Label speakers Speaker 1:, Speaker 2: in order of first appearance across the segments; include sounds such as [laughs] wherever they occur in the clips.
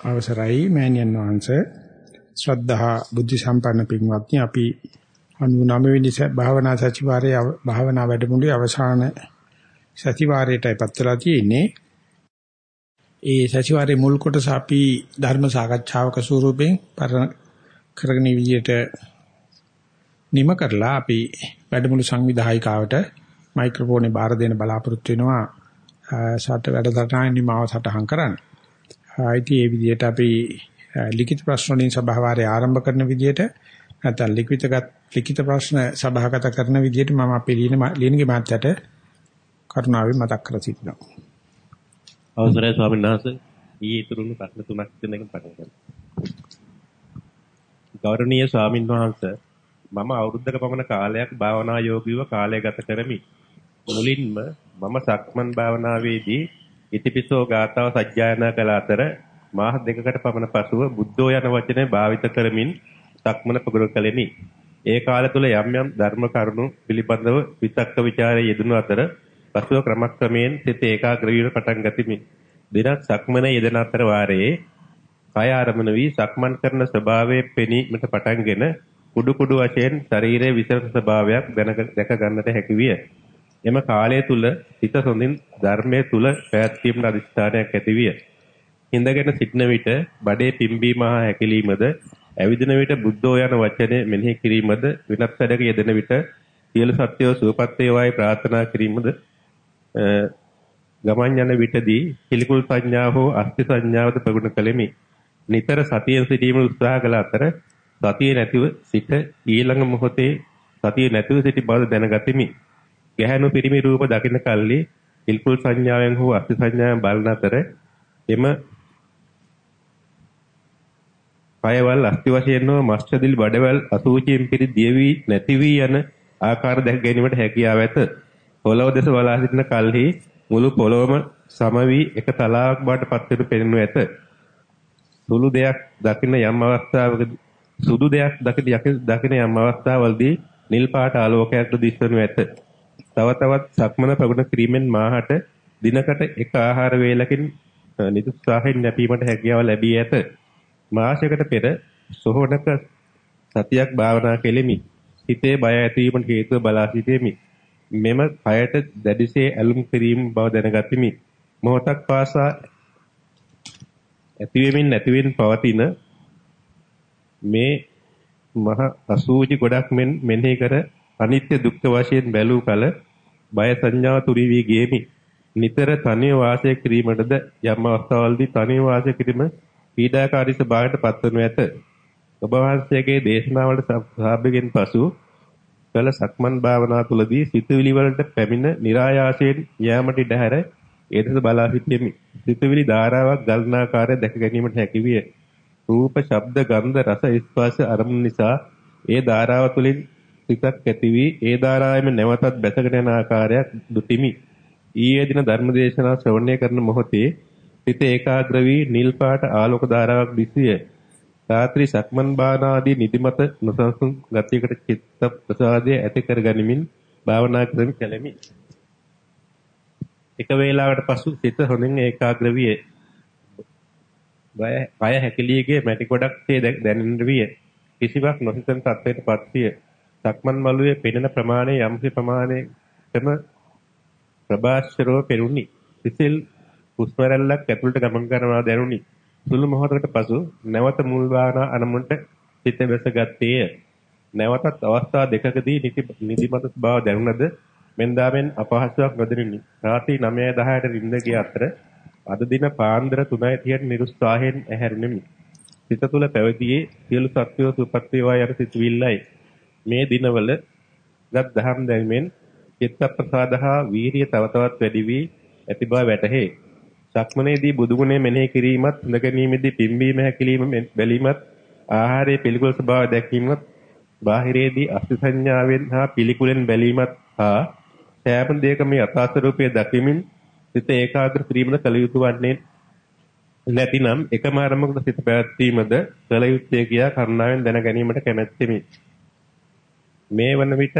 Speaker 1: අවසරයි මෑණියන් වහන්සේ ශ්‍රද්ධහා බුද්ධ සම්පන්න පින්වත්නි අපි 99 වෙනි භාවනා සතිವಾರයේ භාවනා වැඩමුළුවේ අවසාන සතිವಾರයටයි පත් වෙලා තියෙන්නේ. ඒ සතිವಾರයේ මුල් කොටස අපි ධර්ම සාකච්ඡාවක ස්වරූපයෙන් කරගෙන විදියට නිම කරලා අපි වැඩමුළු සංවිධායකාවට මයික්‍රොෆෝනේ බාර දෙන්න බලාපොරොත්තු වෙනවා. සාත වැඩසටහන නිමාව සටහන් කරන්නේ. ආයිති මේ විදිහට අපි ලිඛිත ප්‍රශ්න වලින් සභාවාරය ආරම්භ කරන විදිහට නැත්නම් ලිඛිතගත ලිඛිත ප්‍රශ්න සභාගත කරන විදිහට මම අපේ ලියන ලියනගේ මාත්‍යට කරුණාවෙන් මතක් කර සිටිනවා.
Speaker 2: අවසරයි ස්වාමීන් වහන්සේ. ඊයේ ඉතුරුණු ප්‍රශ්න තුනක් දෙනකින් පටන් ගන්න. ගෞරවනීය ස්වාමීන් වහන්සේ මම අවුරුද්දක පමණ කාලයක් භාවනා යෝගීව කාලය ගත කරමි. මුලින්ම මම සක්මන් භාවනාවේදී ඉතිපිසෝ ගාතාව සජ්ජායනා කළ අතර මාහ දෙකකට පමණ පසුව බුද්ධෝ යන වචනය භාවිත කරමින් සක්මන පගුරු කළෙමි. ඒ කාලය තුල යම් යම් ධර්ම කරුණු පිළිබඳව විතක්ක ਵਿਚාරයේ යෙදුණු අතර පසුව ක්‍රමක්‍රමයෙන් සිත ඒකාග්‍ර වීම පටන් ගතිමි. දිනක් සක්මන යෙදෙන අතර වාරයේ කය ආරමණ වී සක්මන් කරන ස්වභාවයේ පෙනීමට පටන්ගෙන කුඩු කුඩු වශයෙන් ශරීරයේ විසරණ ස්වභාවයක් දැක ගන්නට හැකි විය. එම කාලය තුල හිත හොඳින් ධර්මයේ තුල පැවැත්වීමට අදිස්ථානයක් ඇති විය. හිඳගෙන සිටන විට බඩේ පිම්බීම හා හැකිලීමද ඇවිදින විට බුද්ධෝ යන වචනේ මෙනෙහි කිරීමද විනත් වැඩක යෙදෙන විට සියලු සත්‍යෝ සුවපත් වේවායි ප්‍රාර්ථනා කිරීමද ගමන් යන විටදී පිළිකුල් සංඥා හෝ අස්ති සංඥාවද ප්‍රගුණ කළෙමි. නිතර සතියෙන් සිටීම උත්සාහ කළ අතර සතිය නැතිව සිට ඊළඟ මොහොතේ සතිය නැතිව සිටි බව දැනගතිමි. ගැහැණු පිරිමි රූප දකින කල්ලි පිල්කුල් සංඥාවෙන් හෝ අස්ති සංඥාවෙන් බලන අතර එම පයවල් අස්ති වශයෙන් හෝ මස්චදිල් බඩවැල් අසූචියෙන් පිරි දියවි නැති වී යන ආකාර දැක ගැනීමට හැකියාව ඇත. පොළොව දෙස බලා සිටින කල්හි මුළු පොළොවම සම වී එක තලාවක් බවට පත් වෙනු පෙනෙනු ඇත. සුළු දෙයක් දකින යම් අවස්ථාවකදී සුදු දෙයක් දකින යම් අවස්ථාවලදී නිල් පාට ආලෝකයක් දිස්වනු ඇත. තව තවත් සක්මන ප්‍රගුණ කිරීමෙන් මාහට දිනකට එක ආහාර වේලකින් නිදුත්සාහයෙන් නැපීමට හැකියාව ලැබී ඇත. මාසයකට පෙර සොහොනක සතියක් භාවනා කෙලිමි. හිතේ බය ඇතිවීමට හේතුව බලා සිටීමි. මෙම කයට දැඩිසේ ඇලුම් කිරීම බව දැනගතිමි. මොහොතක් පාසා ඇතිවෙමින් නැතිවෙමින් පවතින මේ මහ අසූචි ගොඩක් මෙන් මෙනෙහි කර අනිත්‍ය දුක්ඛ වශයෙන් බැලූ කල බය සංඥාව තුරි වී ගියේමි. නිතර තනිය වාසය කිරීමටද යම් අවස්ථාවලදී තනිය වාසය කිරීම පීඩාකාරී ස්වභාවයට පත්වනු ඇත. ඔබ වහන්සේගේ දේශනාවලට සහභාගීන් පසු කළ සක්මන් භාවනා තුළදී සිතුවිලි වලට පැමිණ નિરાයාසයෙන් යාමට ඉඩ හැර ඒ දෙස බලා සිටීමේ සිතුවිලි ධාරාවක් ගලන ආකාරය දැක ගැනීමට හැකි විය. රූප, ශබ්ද, ගන්ධ, රස, ස්පර්ශ අරමුණු නිසා ඒ ධාරාව තුළින් සිතක් ඇති වී ඒ ධාරාවෙම නැවතත් බැසගෙන යන ආකාරයක් දුටිමි. ඊයේ දින ධර්මදේශනා ශ්‍රවණය කරන මොහොතේ සිත ඒකාග්‍ර වී නිල් පාට ආලෝක ධාරාවක් දිසිය. රාත්‍රී සක්මන් භාවනාදී නිදිමත නොසන්සුන් ගතියකට චිත්ත ප්‍රසාදය ඇති කර ගනිමින් භාවනා කරමි කැලෙමි. එක වේලාවකට පසු සිත හොඳින් ඒකාග්‍ර විය. බය හැකිලියගේ මැටි ගොඩක් දැනෙන විය. කිසිවක් නොසිතන තත්ත්වයටපත් විය. සක්මන් මළුවේ පෙනෙන ප්‍රමාණය යම්සි ප්‍රමාණයකම ප්‍රභාස්වරව පෙරුණි. සිසිල් හුස්ම රැල්ලක් ඇතුළට ගමන් කරනවා දැනුනි. සුළු මොහොතකට පසු නැවත මුල් භාවනා අරමුණට සිත බැසගත්තේය. නැවතත් අවස්ථා දෙකකදී නිදිමත බව දැනුණද මෙන්දාමෙන් අපහසුාවක් නොදෙනිනි. රාත්‍රී 9:10ට රින්ද ගිය අතර අද දින පාන්දර 3:30ට නිරුත්සාහයෙන් ඇහැරුණෙමි. සිත තුළ පැවතියේ සියලු සත්වෝ සුපත් වේවා යන සිතුවිල්ලයි. මේ දිනවල ගත් දහම් දැමෙන් චිත්ත ප්‍රසාද හා වීරිය තව තවත් වැඩි වී ඇති බව වැටහේ. සක්මනේදී බුදුගුණය මෙනෙහි කිරීමත් හඳ ගැනීමේදී පිම්බීම හැකිලිම බැලීමත් ආහාරයේ පිළිකුල් ස්වභාවය දැකීමත් බාහිරයේදී අස්ති සංඥාවෙන් හා පිළිකුලෙන් බැලීමත් හා සෑම දෙයකම යථා ස්වરૂපය දකිමින් සිත ඒකාග්‍ර කිරීමද කළ යුතු වන්නේ නැතිනම් එකම අරමුණකට සිත පැවැත්වීමද කළ යුත්තේ කියා කරුණාවෙන් දැන ගැනීමට කැමැත්තෙමි. මේ වන විට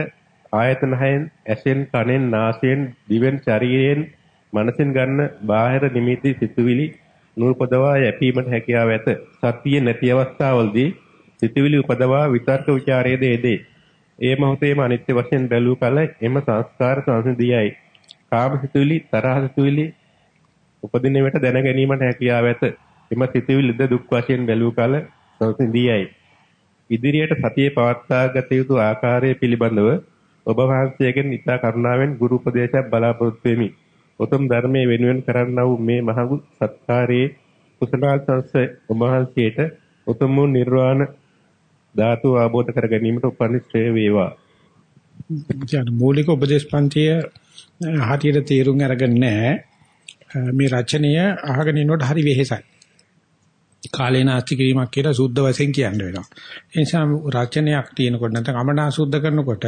Speaker 2: ආයතන හයෙන් ඇසෙන් කනෙන් නාසයෙන් දිවෙන් ශරීරයෙන් මනසෙන් ගන්න බාහිර නිමිති සිතුවිලි නූපදවා යැපීමට හැකියාව ඇත. සතිය නැති අවස්ථාවලදී සිතවිලි උපදවා විතර්ක ਵਿਚාරයේද යෙදේ. ඒ මොහොතේම අනිත්‍ය වශයෙන් බැලූ කල එම සංස්කාර සංසිඳියයි. කාම සිතුවිලි තරහ සිතුවිලි උපදින විට දැන ගැනීමට හැකියාව ඇත. එම සිතුවිලිද දුක් වශයෙන් බැලූ කල සංසිඳියයි. ඉදිරියට සතියේ පවත්වාගත යුතු ආකාරය පිළිබඳව ඔබ වහන්සේගෙන් ඉතා කරුණාවෙන් ගුරු උපදේශයක් බලාපොරොත්තු වෙමි. උතුම් ධර්මයේ වෙනුවෙන් කරන්නා වූ මේ මහඟු සත්කාරයේ කුසල සංස ඔබ වහන්සේට උතුම් වූ නිර්වාණ ධාතු අවබෝධ කර ගැනීමට උපනිශ්‍රේ වේවා.
Speaker 1: කියන මූලික උපදේශ පන්තිය හරියට තේරුම් අරගෙන නැහැ. මේ රචනය අහගෙන ඉන්නකොට හරි වෙහෙසයි. කාලේ නාස්ති කිරීමක් කියලා සුද්ධ වශයෙන් කියන්න වෙනවා. ඒ නිසා රචනයක් තියෙනකොට නැත්නම් අමනා සුද්ධ කරනකොට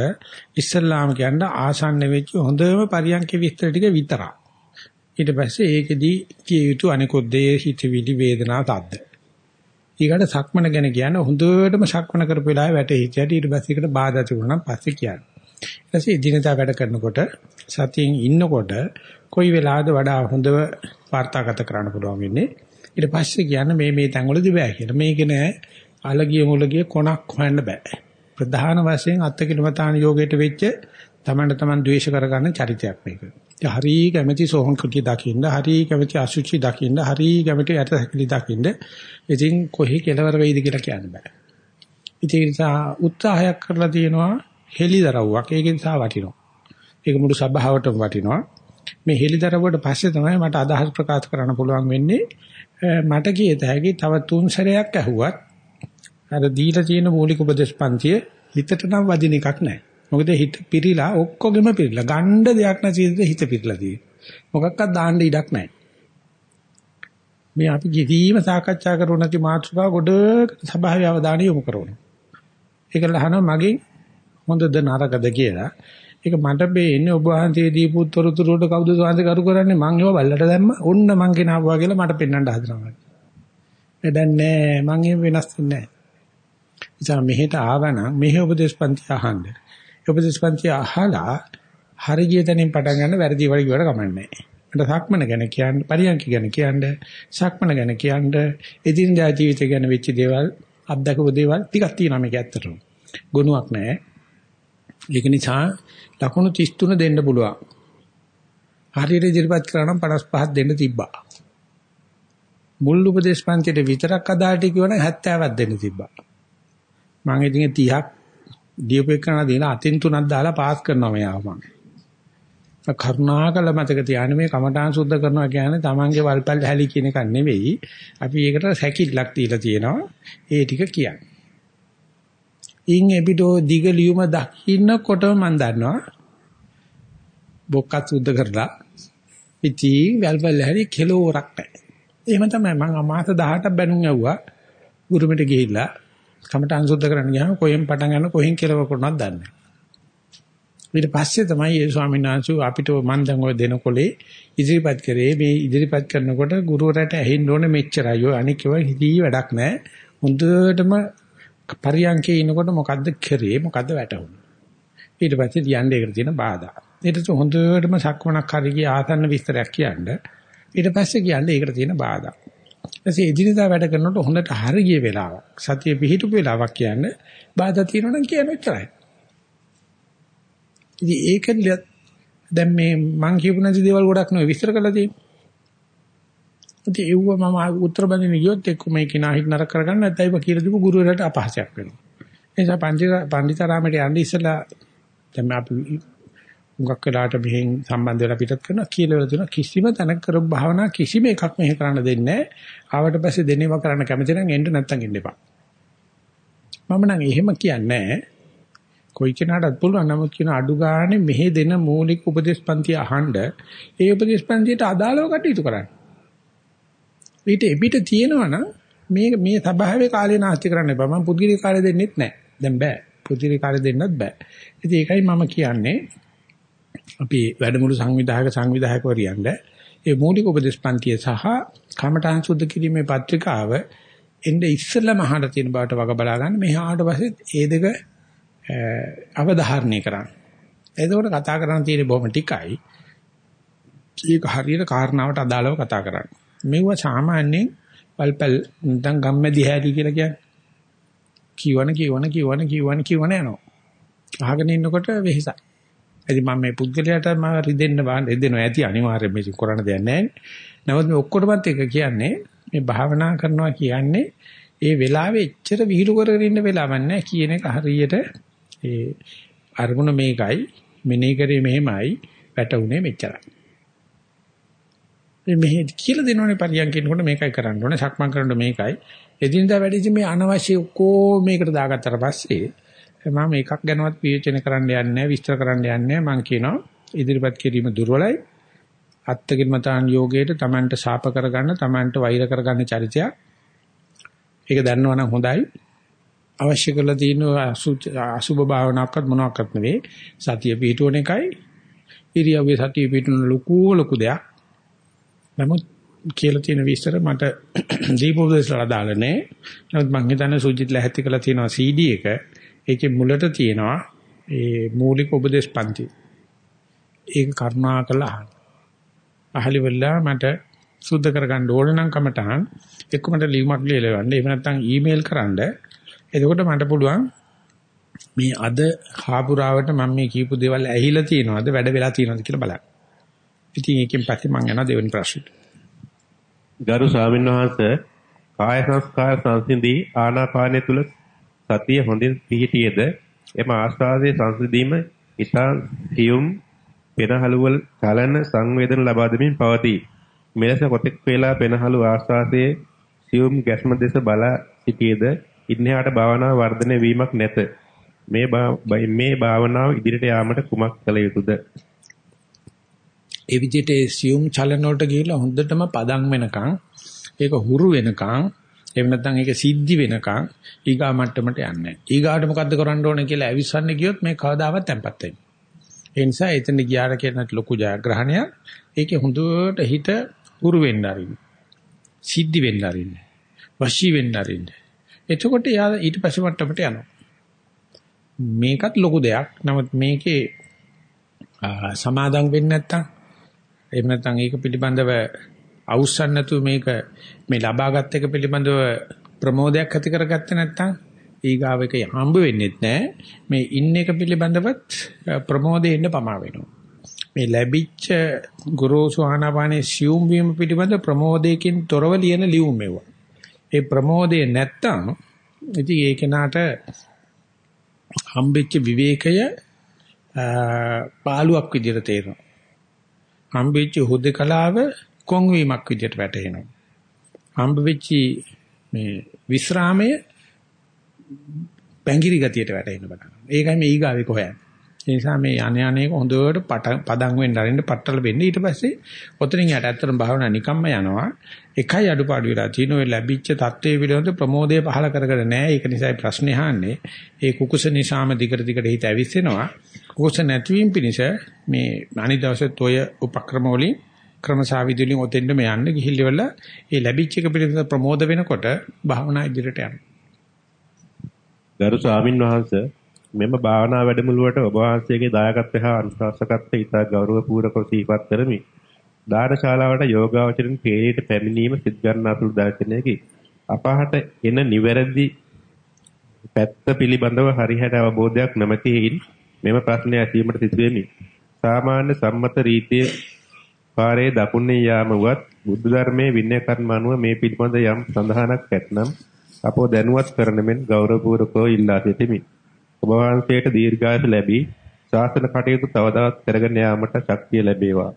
Speaker 1: ඉස්සල්ලාම කියන්න ආසන්න වෙච්ච හොඳම පරියන්ක විස්තර ටික විතරයි. ඊට පස්සේ ඒකෙදී කිය යුතු අනිකුත් දේ හිතවිලි වේදනා තද්ද. ඊකට සක්මන ගැන කියන හොඳටම සක්මන කරපු වෙලාවේ වැටේ හිටියට ඊට පස්සේ ඒකට බාධා තිබුණා නම් පස්සේ කියන්නේ. ඊට පස්සේ දිනදා වැඩ කරනකොට සතියෙන් ඉන්නකොට කොයි වෙලාවද වඩා හොඳව වාර්තාගත කරන්න පුළුවන් වෙන්නේ ඊට පස්සේ කියන්නේ මේ මේ තැන්වලදී බෑ කියලා. මේක නෑ අලගිය මුලගිය කොනක් හොයන්න බෑ. ප්‍රධාන වශයෙන් අත්කිලමතාන යෝගයට වෙච්ච තමන්ට තමන් ද්වේෂ කරගන්න චරිතයක් මේක. ඒ හරි කැමැති සෝහන් කෘතිය දකින්න, හරි කැමැති අසුචි දකින්න, හරි කැමැති යට හැකලි දකින්න. ඉතින් කොහේ කෙලවර වෙයිද කියලා කියන්න බෑ. ඉතින් ඒ නිසා උත්සාහයක් කරලා තියෙනවා හෙලිදරව්වක්. ඒක නිසා වටිනවා. ඒක මුළු සභාවටම වටිනවා. මේ හෙලිදරව්වට පස්සේ තමයි මට අදහස් ප්‍රකාශ කරන්න පුළුවන් වෙන්නේ. මට කියත හැකි තව තුන් සැරයක් ඇහුවත් අර දීලා තියෙන මූලික උපදේශ පන්තිය හිතට නම් වදින එකක් නැහැ. මොකද හිත පිරීලා ඔක්කොගෙම පිරීලා ගණ්ඩ දෙයක් නැති හිත පිරීලා තියෙන්නේ. මොකක්වත් දාන්න ඉඩක් නැහැ. මේ අපි කිසිම සාකච්ඡා කරු නැති මාතෘකාව ගොඩ සභාවේ අවධානය යොමු කරනවා. ඒක ලහනවා මගෙන් හොඳද නරකද කියලා. ඒක මට බේන්නේ ඔබ වහන්සේ දීපු උත්තරතුරුට කවුද සාන්ත කරු කරන්නේ මං ඒව බල්ලට දැම්ම ඔන්න මං කෙනාවා කියලා මට පෙන්වන්න හදනවා. වැඩක් නැහැ මං එහෙම වෙනස් වෙන්නේ නැහැ. ඉතින් මෙහෙට ආවනම් මෙහෙ උපදේශපන්ති අහන්න. උපදේශපන්ති අහලා හරි ගිය තැනින් පටන් ගන්න වැරදි වල කිව්වට කමන්නේ නැහැ. මට සක්මන ගැන කියන්න, පරියන්ක ගැන කියන්න, සක්මන ගැන කියන්න, එදිනදා ජීවිතය ගැන වෙච්ච දේවල්, අත්දකපු දේවල් ටිකක් තියෙනවා මේක ඇත්තටම. ගුණයක් නැහැ. ඒක නිසා ලකුණු 33 දෙන්න පුළුවන්. හරියට ඉදිරිපත් කරා නම් 55ක් දෙන්න තිබ්බා. මුල් උපදේශ පන්තියට විතරක් අදාළට කියවනම් 70ක් දෙන්න තිබ්බා. මම ඉතින් 30ක් දීපේකන දින අතින් තුනක් දාලා පාස් කරනවා මෙයාව මම. කරුණාකර මතක තියාගන්න මේ කමඨාන් සුද්ධ කරනවා කියන්නේ Tamange වල්පල් හැලි කියන එක නෙවෙයි. අපි ඒකට සැකිල්ලක් දීලා තියෙනවා. ඒ ටික කියන්නේ. ඉන් එපිටෝ දිග ලියුම දකින්නකොටම මම දන්නවා. බොක්කත් සුද්ධ කරලා. ඉතින් වැල්වල හැරි කෙලෝරක් නැහැ. එහෙම තමයි මම මාස 18ක් බැනුම් යවුවා ගුරුමෙට ගිහිල්ලා කමටහන් සුද්ධ කරන්න ගියාම කොහෙන් පටන් ගන්න කොහෙන් කෙලවර කරනවද දන්නේ ඊට පස්සේ තමයි ඒ ස්වාමීන් වහන්සේ අපිට මන් දැන් ඔය දෙනකොලේ ඉදිරිපත් කරේ. මේ ඉදිරිපත් කරනකොට ගුරුවරයාට ඇහෙන්න ඕනේ මෙච්චරයි. ඔය අනික ඒවා හිතී වැඩක් නැහැ. හොඳටම පරියන්කේ ඉනකොට මොකද්ද කරේ? මොකද්ද වැටුනේ ඊට පස්සේ කියන්නේ ඒකට තියෙන බාධා. ඊට හොඳටම සක්මනක් හරි ගිය ආසන්න විස්තරයක් කියන්න. ඊට පස්සේ කියන්නේ ඒකට තියෙන බාධා. ඊපස්සේ එදිනදා වැඩ කරනකොට හොඳට හරි ගිය වෙලාවක් සතිය පිහිටුපු වෙලාවක් කියන්නේ බාධා තියෙනවා නම් කියන උත්තරයි ඉතින් ඒක දැන් මේ මං කියපු නැති දේවල් ගොඩක් නෙවෙයි විස්තර කරලා තියෙන්නේ. ඉතින් ඒව මම උත්තර බඳින්න ගියොත් එක්ක මේ කිනා හිට නරක කරගන්න නැත්නම් ඒක කියලා දීපු ගුරුවරයාට අපහාසයක් වෙනවා. ඒ නිසා පඬිතරාමයට යන්න ඉස්සලා දැන් අපි මුගක් වෙලාට මෙහෙන් සම්බන්ධ වෙලා පිටත් කරනවා කියලා වෙලා තියෙනවා කිසිම තැනක කරපු භාවනා කිසිම එකක් මෙහෙ කරන්න දෙන්නේ නැහැ. ආවට පස්සේ දෙන්නේව කරන්න කැමති නම් එන්න නැත්තම් ඉන්න එපා. මම නම් එහෙම කියන්නේ නැහැ. කොයි කෙනාටත් පුළුවන් නමුත් කියන අඩු ගානේ මෙහෙ දෙන මූලික උපදේශපන්ති අහන්න ඒ උපදේශපන්තියට අදාළව කටයුතු කරන්න. ඊට එපිට තියෙනවනම් මේ මේ සභාවේ කාලේ නාස්ති කරන්න එපා. මම පුදුගිරි කාලේ දෙන්නෙත් නැහැ. දැන් බෑ. පුදුගිරි කාලේ දෙන්නත් බෑ. ඉතින් ඒකයි මම කියන්නේ අපි වැඩමුළු සංවිධායක සංවිධායකවරියන්ද ඒ මූලික උපදේශ පන්තිය සහ කමඨාන් සුද්ධ කිරීමේ පත්‍රිකාව එnde ඉස්සෙල්ලාම අහන්න තියෙන බවට වග බලා ගන්න. මෙහාට පස්සේ ඒ දෙක අවධාරණය කරන්න. එතකොට කතා කරන්න තියෙන බොහොම ටිකයි. ඒක හරියට කාරණාවට අදාළව කතා කරන්න. මෙව සාමාන්‍යයෙන් පල්පල් නැත්නම් ගම්මැදි හැටි කියලා කියන්නේ. කියවන කියවන කියවන කියවන කියවන යනවා. අහගෙන ඉන්නකොට වෙහසයි. ඉතින් මම මේ පුද්ගලයාට මම රිදෙන්න බාන්න රිදෙනවා ඇති අනිවාර්යයෙන් මේක කරන්න දෙයක් නැහැ. නමුත් මේ ඔක්කොටමත් එක කියන්නේ මේ භාවනා කරනවා කියන්නේ ඒ වෙලාවේ එච්චර විහිළු කරගෙන ඉන්න වෙලාවක් නැහැ කියන එක හරියට ඒ අරමුණ මේකයි මෙනේ කරේ මෙහෙමයි වැටුනේ මෙච්චරයි. මේ මෙහෙ කියලා දෙනවනේ පරියන්කිනකොට මේකයි කරන්න ඕනේ සක්මන් කරනකොට මේකයි. එදිනදා වැඩිදි මේ අනවශ්‍ය ඔක්කොම මේකට දාගත්තට පස්සේ මම එකක් ගැනවත් විචනය කරන්න යන්නේ නැහැ විස්තර කරන්න යන්නේ මම කියනවා ඉදිරිපත් කිරීම දුර්වලයි. අත්තකින්මතාන් යෝගයට Tamanට ශාප කරගන්න Tamanට වෛර කරගන්න චරිතයක්. ඒක දන්නවනම් හොඳයි. අවශ්‍ය කරලා තියෙන අසුභ භාවනාවක්වත් මොනවාක්වත් නෙවෙයි. සතිය පිටුවන එකයි. ඉරියව්වේ සතිය පිටුන ලොකු ලොකු දෙයක්. නමුත් කියලා තියෙන විස්තර මට දීපෝදේශලා දාලා නැහැ නමුත් මම හිතන්නේ සුජිත්ලා හැති කරලා තියෙනවා CD එක ඒකේ මුලට තියෙනවා ඒ මූලික උපදේශ පන්ති. ඒක කරුණා කළා අහන්න. අහලි වෙලා මට සුද්ධ කරගන්න ඕන නම් කමටහන් එක්ක මට ලියුමක් ලියලවන්න. එහෙම නැත්නම් ඊමේල් කරන්න. එතකොට මට පුළුවන් මේ අද හාපුරාවට මම මේ කියපු දේවල් ඇහිලා තියෙනවද වැඩ වෙලා තියෙනවද කියලා බලන්න. ඉතින් ඒකෙන් පස්සේ මම යනවා දෙවෙනි ප්‍රශ්නෙට.
Speaker 2: ගරු ස්වාමීන් වහන්සේ කාය සංස්කාර සංසිඳී ආනාපානය තුල සතිය හොඳින් පිහිටියේද එම ආස්වාදයේ සංසිඳීම ඊතා සියුම් පෙනහළුවල චලන සංවේදන ලබා දෙමින් පවතී. මෙලෙස කොතෙක් වේලා පෙනහළු ආස්වාදයේ සියුම් ගැස්ම දෙස බලා සිටියේද ඉන්නහට භාවනාව වර්ධනය වීමක් නැත. මේ මේ භාවනාව ඉදිරියට යාමට කුමක් කළ යුතුද?
Speaker 1: ඒ විදිහට සියුම් චලන වලට ගිහිල්ලා හොඳටම පදම් වෙනකන් ඒක හුරු වෙනකන් එහෙම නැත්නම් ඒක සිද්ධි වෙනකන් ඊගා මට්ටමට යන්නේ නැහැ. ඊගාට මොකද්ද කරන්න ඕනේ කියලා ඇවිස්සන්න ගියොත් මේ කවදාවත් තැම්පත් වෙන්නේ. ඒ නිසා එතන ගියාට කියන ලොකු ජයග්‍රහණයක්. ඒකේ හොඳට හිත උරු වෙන්න ආරින්න. සිද්ධි වෙන්න ආරින්න. වශී වෙන්න ආරින්න. එතකොට යා ඊට පස්සේ මට්ටමට යනවා. මේකත් ලොකු දෙයක්. නමුත් මේකේ සමාදම් වෙන්නේ නැත්තම් එහෙම නැත්නම් ඒක පිළිබඳව අවුස්සන් නැතුව මේක මේ ලබාගත් එක පිළිබඳව ප්‍රමෝදයක් ඇති කරගත්තේ නැත්නම් ඊගාව එක හම්බ වෙන්නේ නැහැ මේ ඉන්න එක පිළිබඳවත් ප්‍රමෝදේ ඉන්න පමා වෙනවා. මේ ලැබිච්ච ගුරුසු ආනාපානේ සියුම් වීම පිළිබඳ ප්‍රමෝදයකින් තොරව ලියන ලියුම් මේවා ඒ ප්‍රමෝදේ නැත්තම් ඉතින් ඒ කෙනාට හම්බෙච්ච විවේකය පාළුවක් විදිහට තේරෙනවා. හම්බෙච්ච හුදකලාව කොන් වීමක් විදිහට වැටහෙනවා. හම්බ වෙච්චි මේ විස්රාමය පැංගිරි ගතියට වැටෙන්න බඩ. ඒකයි මේ ඊගාවේ කොහොයන්නේ. ඒ නිසා මේ යانے අනේක හොඳට පදම් වෙන්න ආරින්න පట్టල වෙන්න ඊට පස්සේ ඔතනින් යට ඇත්තටම භාවනා නිකම්ම යනවා. එකයි අඩුපාඩු වෙලා තියෙන ඔය ලැබිච්ච தත්ත්වයේ පිළිබඳ ප්‍රමෝදය පහල කරගන්න නැහැ. ඒක නිසායි ප්‍රශ්නේ අහන්නේ. ඒ කුකුස නිසාම දිගට දිගට හිත ඇවිස්සෙනවා. කුකුස නැතිවීම පිණිස මේ අනිත් දවසෙත් ඔය උපක්‍රම වලින් ක්‍රමසාවිදුලින් ඔතෙන්ටම යන්න ගිහිල්ලවල ඒ ලැබිච්ච එක පිළිබඳ ප්‍රමෝද වෙනකොට භාවනා ඉදිරියට යනවා.
Speaker 2: ගරු ස්වාමින්වහන්සේ මෙම භාවනා වැඩමුළුවට ඔබ වහන්සේගේ දායකත්වය හා අනුශාසකත්වය ඉතා ගෞරවපූර්වකව සිහිපත් කරමි. දානශාලාවට යෝගාවචරින් පේරීට පැමිණීම සිද් ගන්නා සුළු දර්ශනයකි. අපහට එන නිවැරදි පැත්ත පිළිබඳව හරියට අවබෝධයක් නැමැතියින් මෙම ප්‍රශ්නය ඇසීමට සිදුවෙමි. සාමාන්‍ය සම්මත රීතියේ පාරේ දකුණේ යාම වත් බුද්ධ ධර්මයේ විනය කර්ම අනුව මේ පිළිබඳ යම් සඳහනක් ඇතනම් අපෝ දැනුවත් කරන මෙන් ගෞරවපූර්වකව ඉල්ලා සිටිමි. ඔබ වහන්සේට දීර්ඝායස ලැබී ශාසන කටයුතු තවදවත් කරගෙන යාමට ශක්තිය ලැබේවා.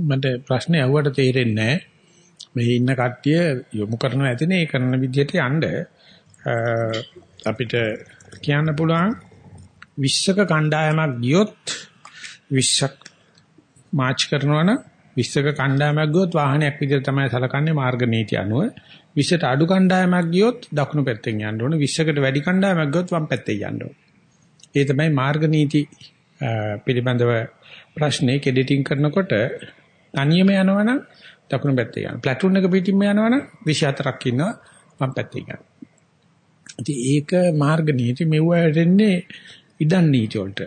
Speaker 1: මට ප්‍රශ්නේ අහුවට තේරෙන්නේ මේ ඉන්න කට්ටිය යොමු කරන ඇතිනේ ඒ කරන විදිහට යන්න. අපිට කියන්න පුළුවන් විශ්වක කණ්ඩායමක් ගියොත් 20ක් මාච් කරනවා නම් 20ක කණ්ඩායමක් ගියොත් වාහනයක් විදිහට තමයි සලකන්නේ මාර්ග නීති අනුව. 20ට අඩු කණ්ඩායමක් ගියොත් දකුණු පැත්තෙන් යන්න ඕන 20කට වැඩි කණ්ඩායමක් ගියොත් වම් පැත්තෙන් යන්න ඕන. ඒ තමයි මාර්ග නීති පිළිබඳව ප්‍රශ්නේ කෙඩිටින් කරනකොට තනියම යනවනම් දකුණු පැත්තේ යනවා. ප්ලාටුන් එක පිටින්ම යනවනම් 24ක් ඉන්නවා වම් පැත්තේ යනවා. ඉතින් ඒක මාර්ග නීති මෙව්වට එන්නේ ඉදන් නීති වලට.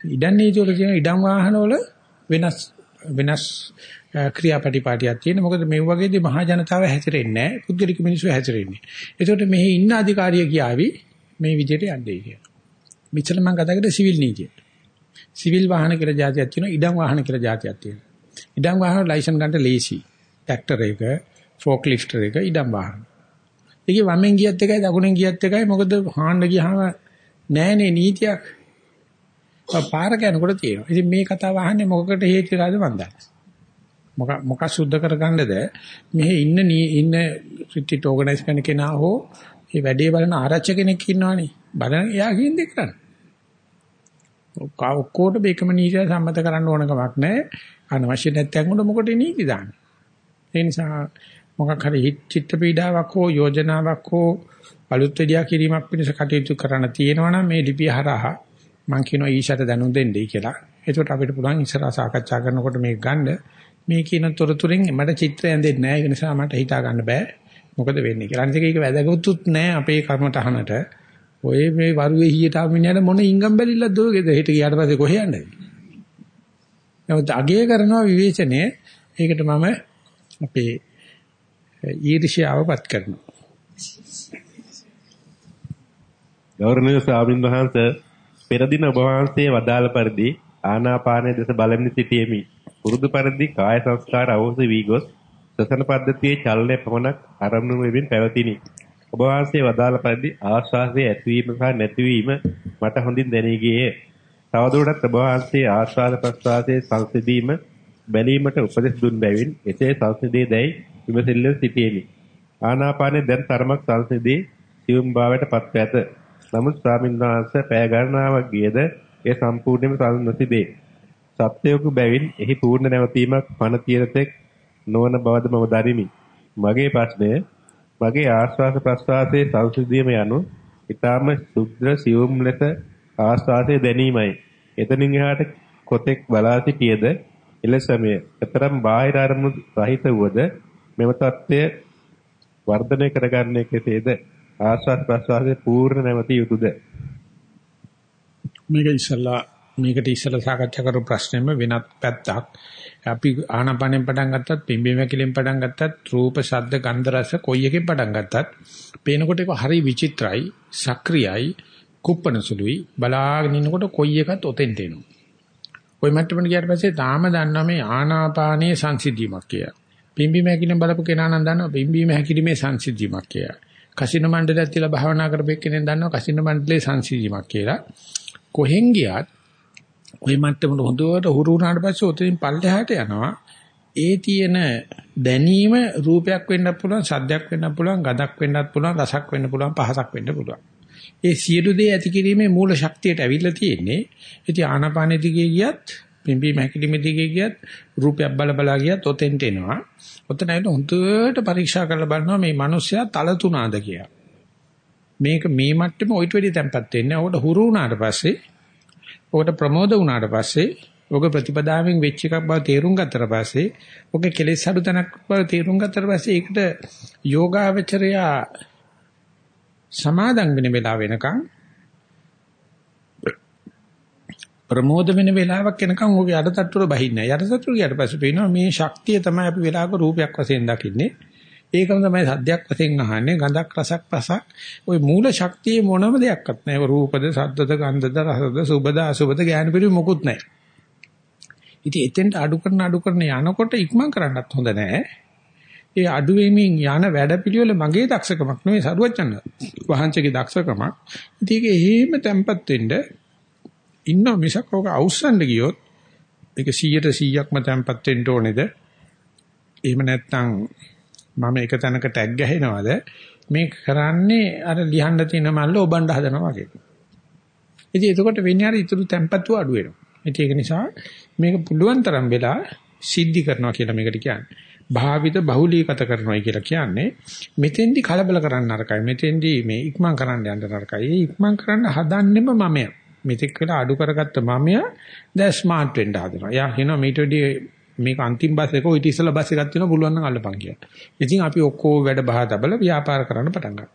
Speaker 1: ඉඩම් නීති වල කියන ඉඩම් වාහන වල වෙනස් වෙනස් ක්‍රියාපටිපාටියක් තියෙන. මොකද මේ වගේදී මහා ජනතාව හැසිරෙන්නේ නැහැ. පුද්ගලික මිනිස්සු හැසිරෙන්නේ. ඒකට මෙහි ඉන්න අධිකාරිය කියාවි මේ විදිහට යන්නේ කියලා. මෙච්චර මම කතා කරේ සිවිල් නීතිය. සිවිල් වාහන කියලා જાතියක් තියෙනවා. ඉඩම් වාහන කියලා જાතියක් තියෙනවා. ඉඩම් වාහන ලයිසන් ගන්න ලේසි. ට්‍රැක්ටර් එක, ෆෝක් ලිෆ්ටර් එක ඉඩම් වාහන. ඒකේ වමෙන් ගියත් එකයි දකුණෙන් ගියත් එකයි මොකද හාන්න ගියාම නෑනේ නීතියක්. පාර යනකොට තියෙනවා. ඉතින් මේ කතාව අහන්නේ මොකකට හේතුවද මන් දන්නේ. මොක මොකක් සුද්ධ කරගන්නද මෙහි ඉන්න ඉන්න රිට්‍රීට් ඕගනයිස් කරන කෙනා හෝ මේ වැඩේ බලන ආරච්චි කෙනෙක් ඉන්නවනේ. බලන එයා කියන්නේ කරන්න. ඔක්කොට මේකම නීතිය සම්මත කරන්න ඕන කමක් නැහැ. අනවශ්‍ය නැත්නම් උඩ මොකටද නීති දාන්නේ. ඒ නිසා මොකක් හරි චිත්ත පීඩාවක් හෝ යෝජනාවක් හෝ අලුත් වෙඩියා කිරීමක් පිණිස කටයුතු කරන්න තියෙනවා මේ ලිපිය හරහා මම කියනවා ඊෂට දැනුම් දෙන්නයි කියලා. ඒකට අපිට පුළුවන් ඉස්සරහා සාකච්ඡා කරනකොට මේක ගන්න මේ කියන තොරතුරෙන් මට චිත්‍රය ඇඳෙන්නේ නැහැ. ඒ නිසා මට හිතා ගන්න බෑ මොකද වෙන්නේ කියලා. අනිත් එක වැදගත්ුත් නැහැ අපේ කර්මතහනට. ඔය මේ වරුවේ හියට ආව මිනිහට මොන ඉංගම් බැලිල්ලක්ද ඔයගෙද හෙට ගියාට පස්සේ කොහෙ යන්නද? නමුත් අගය කරනවා විවේචනය. ඒකට මම අපේ ඊර්ෂ්‍යාවපත් කරනවා.
Speaker 2: ගෞරවනීය ස්වාමීන් වහන්සේ පෙර දින ඔබ වහන්සේ වදාළ පරිදි ආනාපානයේ දෙස බලමින් සිටියෙමි. පුරුදු පරිදි කාය සංස්කාර අවශ්‍ය වී ගොස් සසන පද්ධතියේ චලනය පමණක් ආරම්භ වෙමින් පැවතිනි. ඔබ වහන්සේ වදාළ පරිදි ආශ්වාසයේ ඇතිවීම සහ නැතිවීම මට හොඳින් දැනී ගියේ. තවදුරටත් ඔබ වහන්සේ ආශ්වාස ප්‍රශ්වාසයේ සංසිඳීම බැලීමට උපදෙස් දුන් බැවින් එසේ සංසිඳේ දැයි විමසිල්ලෙන් සිටියෙමි. ආනාපානයේ දැන් තරමක් සංසිඳී සියුම් භාවයට පත් ඇත. නමුත් ස්වාමීන් වහන්සේ පෑ ගණනාවක් ගියද ඒ සම්පූර්ණයෙන්ම සල් නොතිබේ. සත්‍යයක බැවින් එහි පූර්ණ නැවතීමක් පණ තියෙතෙක් නොවන බවද මම දනිමි. මගේ ප්‍රශ්නය මගේ ආශ්වාස ප්‍රශ්වාසයේ සංසිඳීම යනු ඊටාම සුද්ධ සියුම් ලෙස ආශ්වාසයේ දැනීමයි. එතනින් එහාට කොතෙක් බලා සිටියේද එලෙසමය. එතරම් බාහිර අරමුණු රහිත වුවද මෙම தත්ත්වය වර්ධනය කරගන්නේ කෙසේද? ආශ්වාස ප්‍රශ්වාසයේ පූර්ණ නැවතිය යුතුද?
Speaker 1: මේක ඉස්සලා මේකට ඉස්සලා සාකච්ඡා කරපු ප්‍රශ්නෙම වෙනත් පැත්තක්. අපි ආනපනෙන් පටන් ගත්තත්, පිම්බීම කිලින් පටන් ගත්තත්, රූප, ශබ්ද, ගන්ධ, රස කොයි එකෙන් පටන් ගත්තත්, පේනකොට ඒක හරි විචිත්‍රයි, සක්‍රියයි, කුප්පන සුළුයි. බලාගෙන ඉන්නකොට කොයි එකත් ඔතෙන්ට එනවා. ওই මට්ටමට ගියාට පස්සේ තාම දන්නවා මේ ආනාපානයේ සංසිද්ධියක් කියලා. පිම්බීම හැකිලින් බලපු කෙනා නම් දන්නවා පිම්බීම හැකිලිමේ සංසිද්ධියක් කියලා. කසින මණ්ඩලයක් තියලා භාවනා කරපෙක් කෙනෙක් දන්නවා කසින මණ්ඩලයේ සංසිද්ධියක් කියලා. කොහෙන් ගියත් ওই මට්ටමට හොඳට හුරු වුණාට පස්සේ උතරින් පල්ලෙහාට යනවා. ඒ තියෙන දැනීම රූපයක් වෙන්නත් පුළුවන්, සද්දයක් වෙන්නත් පුළුවන්, ගඳක් වෙන්නත් පුළුවන්, රසක් වෙන්න පුළුවන්, පහසක් වෙන්න පුළුවන්. ඒ සියලු දේ ඇති කිරීමේ මූල ශක්තියට ඇවිල්ලා තියෙන්නේ. ඉතින් ආනාපානෙ දිගේ ගියත්, පිම්බි මහකිලිමේ දිගේ ගියත්, රූපයක් බල බලා ගියත් ඔතෙන්ට එනවා. ඔතන ඇවිල්ලා හොඳට පරීක්ෂා කරලා බලනවා මේ මිනිස්සයා තල තුනද කියලා. මේක මේ මට්ටමේ ඔයිට වෙඩි තැම්පත් වෙන්නේ. ඔකට හුරු වුණාට පස්සේ ඔකට ප්‍රමෝද වුණාට පස්සේ ඔක ප්‍රතිපදාවෙන් වෙච්ච එකක් බව තේරුම් ගත්තට පස්සේ ඔක කෙලෙස් අඩු තැනක් බව තේරුම් ගත්තට පස්සේ ඒකට යෝගාවචරයා සමාදන් වෙන වෙලාව වෙනකන් ප්‍රමෝද වෙන වෙලාවක් එනකන් ඔගේ යටතට්ටුර බහින්නේ. යටතට්ටුර ගියට පස්සේ පේනවා මේ ශක්තිය තමයි අපි වෙලාවක රූපයක් වශයෙන් දකින්නේ. ඒකම තමයි සද්දයක් වශයෙන් අහන්නේ ගඳක් රසක් පසක්. ওই මූල ශක්තියේ මොනම දෙයක්වත් නැහැ. රූපද, සද්දද, ගන්ධද, රසද, සුබද, අසුබද ඥාන පිරි මොකුත් නැහැ. ඉතින් එතෙන්ට අඩු කරන අඩු කරන යනකොට ඉක්මන් කරන්නත් හොඳ නැහැ. ඒ අඩු වෙමින් යන වැඩපිළිවෙල මගේ දක්ෂකමක් නෙවෙයි සරුවචන වහන්සේගේ දක්ෂකමක්. ඉතින් ඒක එහෙම තැම්පත් වෙන්න ඉන්න මිසක් ඔක අවුස්සන්න ගියොත් ඒක 100ට 100ක්ම තැම්පත් වෙන්න ඕනේද? එහෙම නැත්නම් මම එක තැනක ටැග් ගහනවාද මේ කරන්නේ අර ලියන්න තියෙන මල්ල ඔබණ්ඩ හදනවා වගේ. ඉතින් එතකොට වෙන්නේ අර ඊටු තැම්පත්ව අඩු වෙනවා. ඉතින් ඒක නිසා මේක පුළුවන් තරම් වෙලා සිද්ධි කරනවා කියලා මේකට කියන්නේ. භාවිත බහුලීගත කරනවා කියලා කියන්නේ මෙතෙන්දි කලබල කරන්න නරකයි. මෙතෙන්දි මේ ඉක්මන් කරන්න යන්න නරකයි. ඒ ඉක්මන් කරන්න හදන්නෙම මමයා. මෙතෙක් වෙලා අඩු කරගත්ත මමයා දැන් ස්මාර්ට් වෙන්න හදනවා. යා කියනවා මීට වැඩි මේක අන්තිම බස් එක ඔය ඉතිසල බස් එකක් තියෙනවා පුළුවන් නම් අල්ලපන් කියලා. ඉතින් අපි ඔක්කොම වැඩ බහ තබල ව්‍යාපාර කරන්න පටන් ගන්නවා.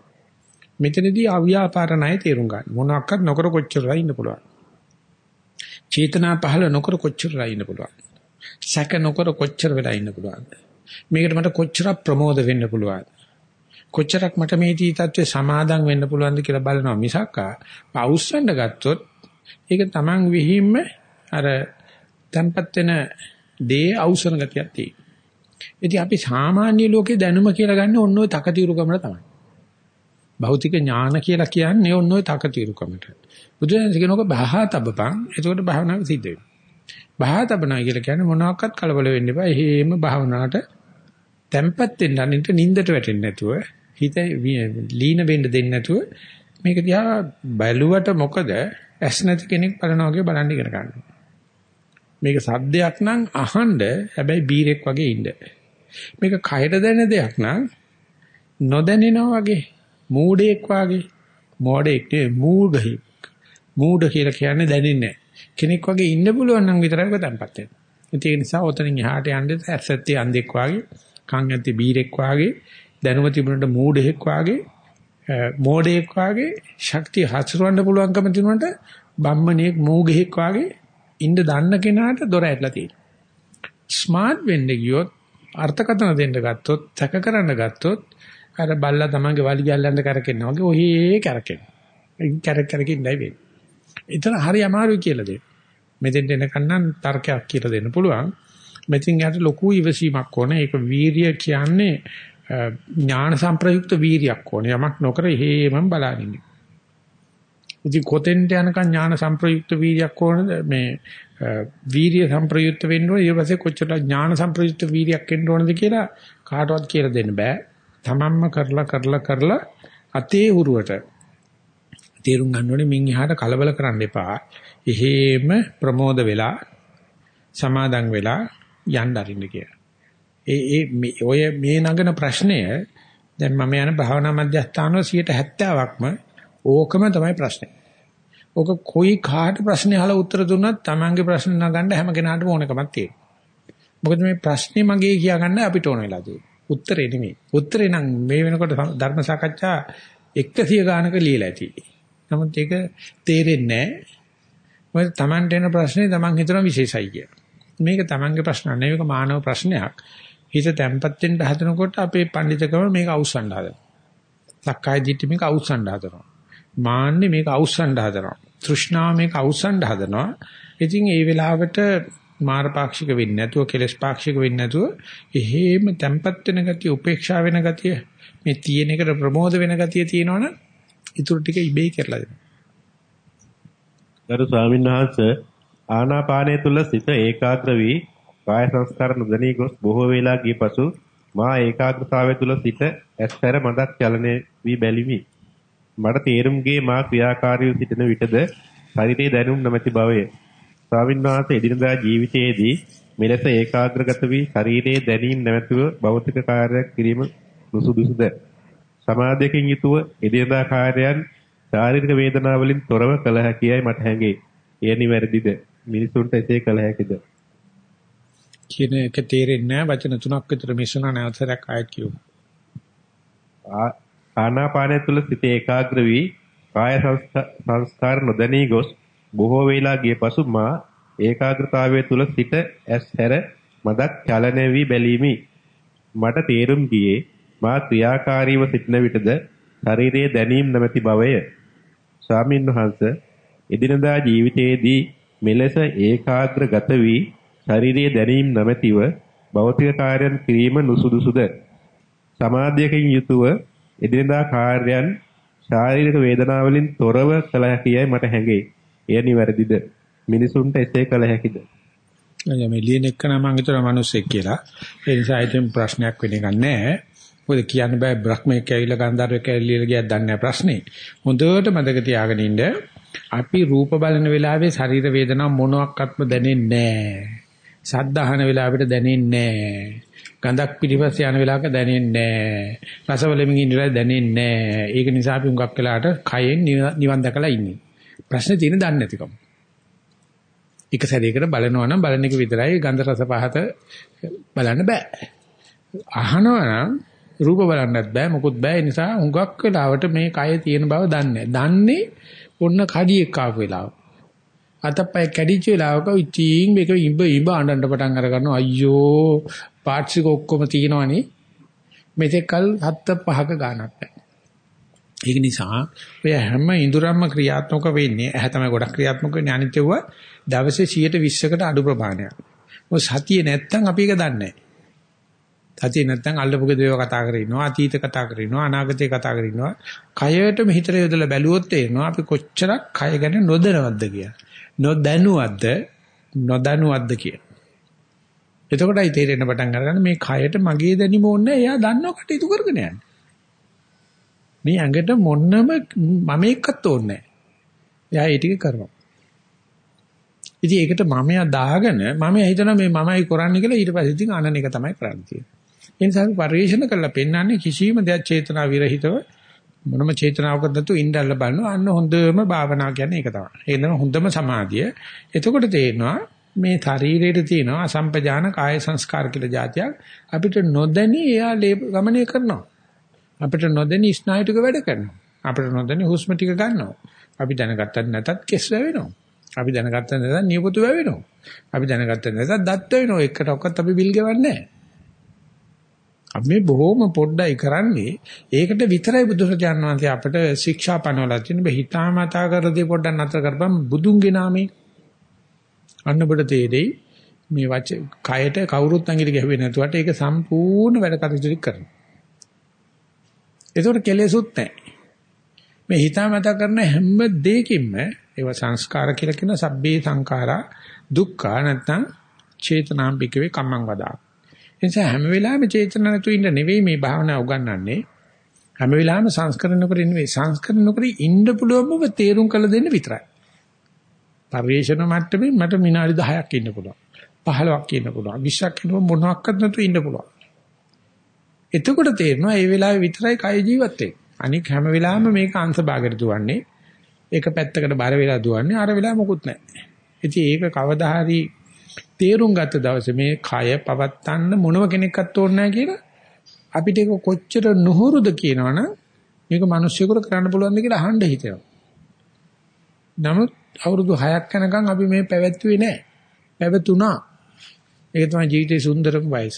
Speaker 1: මෙතනදී අව්‍යාපාර ණය තේරුම් ගන්න. මොනවාක්වත් නොකර කොච්චරලා ඉන්න පුළුවන්. චේතනා පහළ නොකර කොච්චරලා ඉන්න පුළුවන්. සැක නොකර කොච්චර වෙලා ඉන්න පුළුවන්ද? මේකට මට කොච්චර ප්‍රමෝද වෙන්න පුළුවන්ද? කොච්චරක් මට මේ තීතත්වයේ සමාදම් වෙන්න පුළුවන්ද කියලා බලනවා මිසක් අවුස්සන්න ගත්තොත් ඒක Taman විහිම්ම අර tempat වෙන දේ අවුස්සන ගතියක් තියෙනවා. ඉතින් අපි සාමාන්‍ය ලෝකේ දැනුම කියලා ගන්න ඔන්න ඔය තකතිරුකමල තමයි. භෞතික ඥාන කියලා කියන්නේ ඔන්න ඔය තකතිරුකමට. බුදුරජාණන් කියනකො බහා තබපන්. එතකොට භාවනාව සිද්ධ වෙනවා. බහා තබනවා කියලා කියන්නේ මොනවාක්වත් කලබල වෙන්න එපා. එහෙම භාවනාවට තැම්පත් වෙන්න අනිට නින්දට වැටෙන්නේ නැතුව හිත ලීන වෙන්න දෙන්නේ නැතුව මේක දිහා බැලුවට මොකද ඇස් නැති කෙනෙක් බලනවා වගේ බලන් ඉගෙන ගන්නවා. මේක සද්දයක් නම් අහන්න හැබැයි බීරෙක් වගේ ඉන්න. මේක කයට දැනෙන දෙයක් නම් නොදැනෙනවා වගේ මූඩෙක් වගේ මෝඩෙක් නේ මූඩෙක්. මූඩ කියලා කියන්නේ දැනෙන්නේ කෙනෙක් වගේ ඉන්න පුළුවන් නම් විතරයි ඔක තැම්පත් වෙන්නේ. ඒ නිසා ඔතනින් එහාට යන්න ඇස්සැත්තේ අන්දෙක් වගේ කන් ඇත්තේ බීරෙක් වගේ දැනුම තිබුණට මූඩෙක් වගේ මෝඩෙක් වගේ ශක්තිය හසුරවන්න පුළුවන්කම තිබුණට බම්මණෙක් මූගෙක් වගේ ඉන්න දන්න කෙනාට දොර ඇట్లా තියෙනවා. ස්මාර්ට් වෙන්න ගියොත් අර්ථකථන දෙන්න ගත්තොත් සැක කරන්න ගත්තොත් අර බල්ලා තමන්ගේ වලි ගැල්ලන්න කරකිනවා වගේ ඔහේ කරකින. කරක් කරකින් ඉඳයි වෙන්නේ. ඒතර හරි අමාරුයි කියලා දෙන්න. මෙතෙන් එනකන් නම් තර්කයක් කියලා දෙන්න පුළුවන්. මෙතින් යට ලොකු ඉවසීමක් ඕනේ. ඒක වීරිය කියන්නේ ඥාන සංප්‍රයුක්ත වීරියක් ඕනේ. යමක් නොකර හේමම් බලනින්නේ. ඉතින් කොතෙන්ට යනකම් ඥාන සංප්‍රයුක්ත වීර්යයක් ඕනද? මේ වීර්ය සංප්‍රයුක්ත වෙන්න ඕනේ. ඊට පස්සේ කොච්චර ඥාන සංප්‍රයුක්ත වීර්යයක් එන්න ඕනද කියලා කාටවත් කියලා දෙන්න බෑ. තමන්ම කරලා කරලා කරලා අතේ උරුවට තේරුම් ගන්න ඕනේ මින් එහාට කලබල කරන්න එපා. එහෙම ප්‍රමෝද වෙලා සමාදන් වෙලා යන්න අරින්න කියලා. ඒ ඒ ඔය මේ නගන ප්‍රශ්නය දැන් මම යන භාවනා මධ්‍යස්ථානවල 70%ක්ම ඕකම තමයි ප්‍රශ්නේ. ඕක කොයි කාට ප්‍රශ්නේ අහලා උත්තර දුන්නත් Tamange ප්‍රශ්න නගන්න හැම කෙනාටම ඕනකමක් තියෙනවා. මොකද මේ ප්‍රශ්නේ මගේ කියා ගන්න අපිට ඕන වෙලා තියෙන්නේ. උත්තරේ නෙමෙයි. උත්තරේ නම් මේ වෙනකොට ධර්ම සාකච්ඡා 100 ගානක ලියලා ඇති. නමුත් ඒක තේරෙන්නේ නැහැ. මොකද Tamanට එන ප්‍රශ්නේ Taman හිතන විශේෂයි කියලා. මේක Tamanගේ ප්‍රශ්න නෙවෙයි මේක මානව ප්‍රශ්නයක්. හිත තැම්පත් වෙන්න හදනකොට අපේ පඬිතකම මේක අවුස්සන්න හදනවා. සක්කාය දිට්ඨි මේක අවුස්සන්න හදනවා. මාන්නේ මේක අවුස්සන්න හදනවා. තෘෂ්ණාව මේක අවුස්සන්න හදනවා. ඉතින් ඒ වෙලාවට මාර පාක්ෂික වෙන්නේ නැතුව කෙලස් පාක්ෂික වෙන්නේ නැතුව එහෙම තැම්පත් වෙන ගතිය උපේක්ෂා වෙන ගතිය මේ තියෙන එකට ප්‍රමෝද වෙන ගතිය තියෙනවනම් ඊටු ටික ඉබේ කරලා දෙනවා.
Speaker 2: ගරු ස්වාමීන් වහන්සේ ආනාපානය තුල සිත ඒකාග්‍ර වී කාය සංස්කාර නොදැනී ගොස් බොහෝ වේලා ගිය පසු මා ඒකාග්‍රතාවය තුල සිට ඇස්තර මදක් චලනය වී බැලිමි. මට තේරුම් ගියේ මා ක්‍රියාකාරීව සිටින විටද ශරීරයේ දැනුම් නැමැති බවය. ස්වාමීන් වහන්සේ එදිනදා ජීවිතයේදී මෙලෙස ඒකාග්‍රගත වී ශරීරයේ දැනීම් නැමැතිව භෞතික කාර්යයක් කිරීම නුසුදුසුද? සමාධියකින් යුතුව එදිනදා කාර්යයන් ශාරීරික වේදනා වලින් තොරව කළ හැකියයි මට හැඟේ. එය නිවැරදිද? මිනිසුන්ට එසේ කළ හැකිද?
Speaker 1: කියන එක තේරෙන්නේ නැහැ වචන තුනක් විතර මිශ්‍රණ නැවතරක් ආයත් කියමු.
Speaker 2: ආනාපානය තුල සිත ඒකාග්‍ර වී කාය සංස්කාර නොදැනී ගොස් බොහෝ වේලා ගිය පසු මා ඒකාග්‍රතාවය තුල සිට ඇස් හැර මදක් චලනය වී බැලීමි. මට තේරුම් ගියේ මා ක්‍රියාකාරීව සිටින විටද ශරීරයේ දැනීම නැමැති බවය. ස්වාමීන් වහන්සේ එදිනදා ජීවිතයේදී මෙලෙස ඒකාග්‍රගත වී ශරීරයේ දැනීම නැමැතිව භෞතික කාර්යයන් කිරීම නුසුදුසුද? සමාධියකින් යුතුව එදිනදා කාර්යයන් ශාරීරික වේදනා වලින් තොරව කළ හැකියයි මට හැඟේ. එය නිවැරදිද? මිනිසුන්ට එසේ කළ හැකිද?
Speaker 1: අය මේ ලියන එක නම් මම හිතනවා මිනිස්සෙක් කියලා. ඒ නිසා ඉතින් ප්‍රශ්නයක් වෙන එක නැහැ. මොකද කියන්න බෑ බ්‍රහ්මයෙක් ඇවිල්ලා ගන්ධර්වයෙක් ඇවිල්ලා ගියත් දන්නේ නැහැ ප්‍රශ්නේ. හොඳට මතක තියාගෙන ඉන්න අපි රූප බලන වෙලාවේ ශරීර වේදනා මොනක්වත්ම දැනෙන්නේ නැහැ. සද්ද අහන වෙලාවට දැනෙන්නේ නැහැ. ගඳක් පිටිපස්ස යන වෙලාවක දැනෙන්නේ නැහැ. රසවලමින් ඉන්න වෙලාව දැනෙන්නේ නැහැ. ඒක නිසා අපි හුඟක් වෙලාට කයෙන් නිවන් දැකලා ඉන්නේ. ප්‍රශ්නේ තියෙන දන්නේ නැතිකම. එක සැරයකට බලනවා නම් බලන එක විතරයි ගන්ධ රස පහත බලන්න බෑ. අහනවා නම් රූප බලන්නත් බෑ මොකුත් බෑ ඒ නිසා හුඟක් වෙලාවට මේ කය තියෙන බව දන්නේ දන්නේ ඔන්න කඩියෙක් ආපු වෙලාව. අතපය කැඩිච්ච වෙලාවක ඉතින් මේක ඉඹ ඉඹ අඬන්න පටන් අර ගන්නවා අයියෝ පාර්ට්ස් එක ඔක්කොම තියෙනවනේ මෙතෙක්කල් හත්ත පහක ගාණක් නැහැ ඒක නිසා ඔය හැම ඉඳුරම්ම ක්‍රියාත්මක වෙන්නේ ඇහැ තමයි ගොඩක් ක්‍රියාත්මක වෙන්නේ අනිත්‍යව දවසේ 120කට අඩු ප්‍රමාණයක්. ඔය සතියේ නැත්තම් අපි ඒක දන්නේ නැහැ. සතියේ නැත්තම් අල්ලපු ගෙදේව කතා කරගෙන ඉන්නවා අතීත කතා කරගෙන ඉන්නවා අනාගතේ කතා කරගෙන ඉන්නවා කයයටම හිතට යොදලා බැලුවොත් තේරෙනවා අපි කොච්චරක් කය ගැන නොදැනවත්ද කියලා. නොදැනුවත්ද නොදැනුවත්ද කියලා. එතකොටයි තේරෙන්න පටන් අරගන්න මේ කයට මගේ දැනීම ඕනේ එයා දන්නව කටයුතු කරගෙන යන්නේ. මේ ඇඟට මොන්නම මම එක්කත් ඕනේ නැහැ. එයා ඒ ටික කරනවා. ඉතින් ඒකට මමයා දාගෙන මම හිතනවා මේ මමයි කරන්නේ කියලා ඊට පස්සේ ඉතින් අනන එක තමයි කරන්න තියෙන්නේ. ඒ නිසා අපි පරිශන කරලා පෙන්වන්නේ කිසියම් දෙයක් චේතනා විරහිතව මොනම චේතනාවකට නැතුව ඉඳලා බලනවා අන්න හොඳම භාවනා කියන්නේ ඒක තමයි. ඒ නම හොඳම සමාධිය. එතකොට තේරෙනවා මේ ශරීරයේ තියෙන අසම්පජාන කාය සංස්කාර කියලා જાතියක් අපිට නොදැනී එයා ගමනය කරනවා. අපිට නොදැනී ස්නායු ටික වැඩ කරනවා. අපිට නොදැනී හුස්ම ටික ගන්නවා. අපි දැනගත්තත් නැතත් කෙස් වැවෙනවා. අපි දැනගත්තත් නැතත් නියපොතු වැවෙනවා. අපි දැනගත්තත් නැතත් දත් වැවෙනවා. එකට ඔක්කත් අපි බිල් ගෙවන්නේ නැහැ. අපි මේ බොහොම පොඩ්ඩයි කරන්නේ ඒකට විතරයි බුදුරජාණන් වහන්සේ අපට ශික්ෂා පනවලා තියෙන බෑ හිතාමතා කරදී පොඩ්ඩක් නතර කරපම් බුදුන්ගේ නාමේ අන්න ඔබට තේරෙයි මේ වච කයට කවුරුත් අඟිලි ගැහුවේ නැතුවට ඒක සම්පූර්ණ වැඩ කටයුතු කරනවා ඒතකොට කෙලෙසුත් නැහැ. මේ හිතාමතා කරන හැම දෙයකින්ම ඒව සංස්කාර කියලා කියන සබ්බේ සංඛාරා දුක්ඛ නැත්නම් චේතනාම්බිකවේ කම්මං වදා. ඒ නිසා හැම වෙලාවෙම චේතන නැතු ඉන්න නෙවෙයි මේ භාවනාව උගන්වන්නේ. හැම වෙලාවෙම සංස්කරණ නොකර නෙවෙයි සංස්කරණ නොකර ඉන්න පුළුවන්ම තේරුම් කළ දෙන්න විතරයි. පරිේශන මට්ටමේ මට විනාඩි 10ක් ඉන්න පුළුවන්. 15ක් ඉන්න පුළුවන්. 20ක් ඉන්න මොනවාක්වත් නැතුව ඉන්න පුළුවන්. එතකොට තේරෙනවා මේ වෙලාවේ විතරයි කය ජීවත් වෙන්නේ. අනික හැම වෙලාවෙම මේක අංශ භාගයට දුවන්නේ. ඒක පැත්තකට බර වෙලා දුවන්නේ. අර වෙලාව මොකුත් නැහැ. ඉතින් ඒක කවදා හරි තේරුම් ගත්ත දවසේ මේ කය පවත්තන්න මොනම කෙනෙක්වත් ඕනේ නැහැ කියලා අපිට ඒක කොච්චර නුහුරුද කියනවනම් මේක මිනිස්සුෙකුට කරන්න පුළුවන්ද කියලා අහන්න හිතෙනවා. නමුත් අවුරුදු 6ක් යනකම් අපි මේ පැවැත්වුවේ නැහැ. පැවතුණා. ඒක තමයි ජීවිතේ සුන්දරම වයස.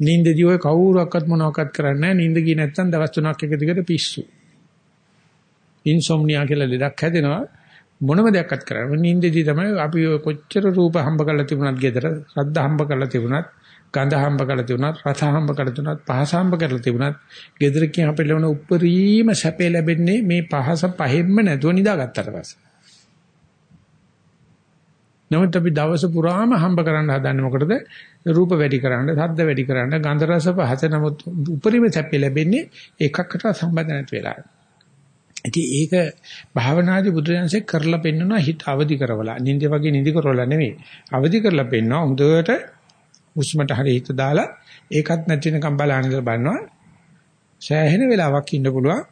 Speaker 1: නිින්දදී ඔය කවුරුවක්වත් මොනවක්වත් කරන්නේ නැහැ. නිින්ද ගියේ නැත්නම් දවස් තුනක් එක දිගට පිස්සු. ඉන්සොම්නියා කියලා ලෙඩක් හැදෙනවා. මොනම දෙයක්වත් කරන්නේ. නිින්දදී තමයි අපි කොච්චර රූප හම්බ කරලා තිබුණත් ගෙදර, ශබ්ද හම්බ කරලා තිබුණත්, ගන්ධ හම්බ කරලා තිබුණත්, රස හම්බ කරලා තිබුණත්, පහස හම්බ කරලා තිබුණත්, ගෙදර කියන අපේ ලැබෙන උප්පරීම සැපේ ලැබෙන්නේ මේ පහස පහෙන්න නැතුව නිදාගත්තට පස්සේ. නමුත් අපි දවස පුරාම හම්බ කරන්න හදන්නේ මොකටද? රූප වැඩි කරන්න, ශබ්ද වැඩි කරන්න, ගන්ධ රස පහස නමුත් උපරිම සැපේ ලැබෙන්නේ එකකට සම්බන්ධ නැති වෙලාවට. ඉතින් ඒක භාවනාදී බුදුරජාන්සේ කරලා පෙන්නනවා හිත අවදි කරවලා. නිින්ද වගේ නිදි කරවලා නෙමෙයි. අවදි කරලා පෙන්නනවා හොඳට උස්මට හරි හිත දාලා ඒකත් නැති වෙනකම් බලන්න ඉඳලා බලනවා. සෑහෙන වෙලාවක් ඉන්න පුළුවන්.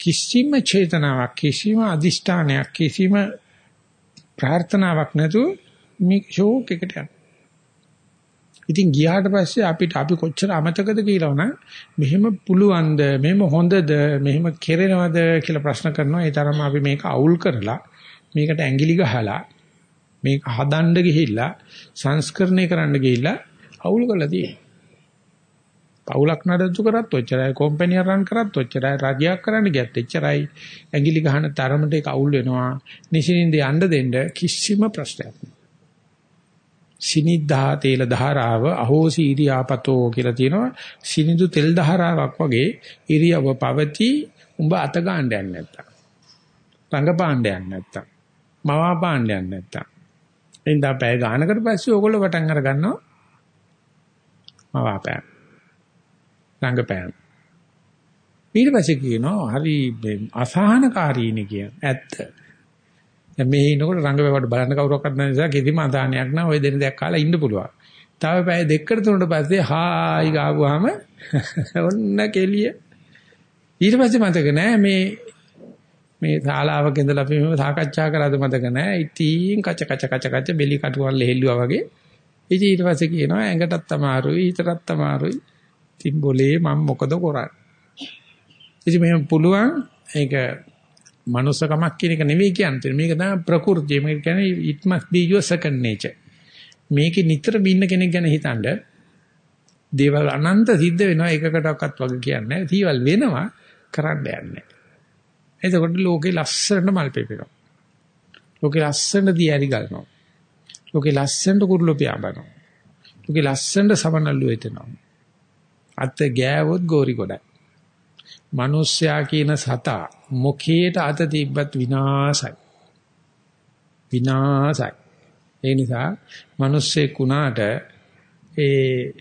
Speaker 1: කිසිම චේතනාවක්, කිසිම අදිෂ්ඨානයක්, කිසිම ප්‍රාර්ථනාවක් නැතුව මේ ෂෝක් එකට යනවා. ඉතින් ගියාට පස්සේ අපිට අපි කොච්චර අමතකද කියලාවනම් මෙහෙම පුළුවන්ද මෙහෙම හොඳද මෙහෙම කෙරෙනවද කියලා ප්‍රශ්න කරනවා ඒ තරම අපි මේක අවුල් කරලා මේකට ඇඟිලි ගහලා මේක හදන්න ගිහිල්ලා සංස්කරණය කරන්න ගිහිල්ලා අවුල් කරලා තියෙනවා. පවුලක් නඩත්තු කරත් ඔච්චරයි කම්පැනි රන් කරත් ඔච්චරයි රජයක් කරන්න ගියත් එච්චරයි ඇඟිලි ගහන තරමට ඒක අවුල් වෙනවා. නිසින්ින්ද යන්න දෙන්න කිසිම ප්‍රශ්නයක් නෑ. සිනිද්දා තේල ධාරාව අහෝසි ඉරියාපතෝ කියලා තියෙනවා සිනිඳු තෙල් ධාරාවක් වගේ ඉරියව පවති උඹ අත ගන්න යන්නේ නැත්තම් රංග පාණ්ඩ යන්නේ නැත්තම් මවා පාණ්ඩ යන්නේ නැත්තම් එඳා පැය ගානකට පස්සේ ඕගොල්ලෝ වටන් අර ගන්නවා මවා පෑන් රංගපෑන් ඊට පස්සේ කියනවා හරි අසහනකාරීනේ කියන ඇත්ත දැන් මේ ඉන්නකොට රංගවැවට බලන්න කවුරක්වත් නැති නිසා කිසිම අසහනයක් නැහැ. ওই දෙන දෙයක් කාලා ඉන්න පුළුවන්. තව පැය දෙකකට තුනකට පස්සේ හායි ගාවුවාම [laughs] ඔන්න කෙලිය. ඊට පස්සේ මතක නැහැ මේ මේ ශාලාවක ඉඳලා අපි මේව සාකච්ඡා කරාද මතක නැහැ. ඉතින් කච කච කච කච බෙලි කටුවල් ලෙහෙල්ලුවා වගේ. ඉතින් ඊට පස්සේ කියනවා ඇඟටත් අමාරුයි, හිතටත් අමාරුයි. ඉතින් બોලේ මම මොකද කරන්නේ? ඉතින් මෙහෙම පුළුවන් ඒක මනුස්සකමක් කියන එක නෙවෙයි කියන්නේ. මේක තමයි ප්‍රകൃතිය. මේක කියන්නේ it must be your second nature. මේකේ නිතර බින්න කෙනෙක් ගැන හිතනද දේවල් අනන්ත සිද්ධ වෙනවා එකකටවත් වගේ කියන්නේ නැහැ. දේවල් වෙනවා කරන්න යන්නේ. එතකොට ලෝකේ ලස්සනට මල් පෙපෙනවා. ලෝකේ ලස්සනට දියරි ගලනවා. ලෝකේ ලස්සනට කුරුළු පියාඹනවා. ලෝකේ ලස්සනට සමනල්ලු එතනවා. අත ගෑවොත් ගෝරි ගොඩයි. මිනිස්සයා කියන සතා මොකේට අත තිබ්බත් විනාසයි. විනාසයි. ඒ නිසා මිනිස්සෙක් උනාට ඒ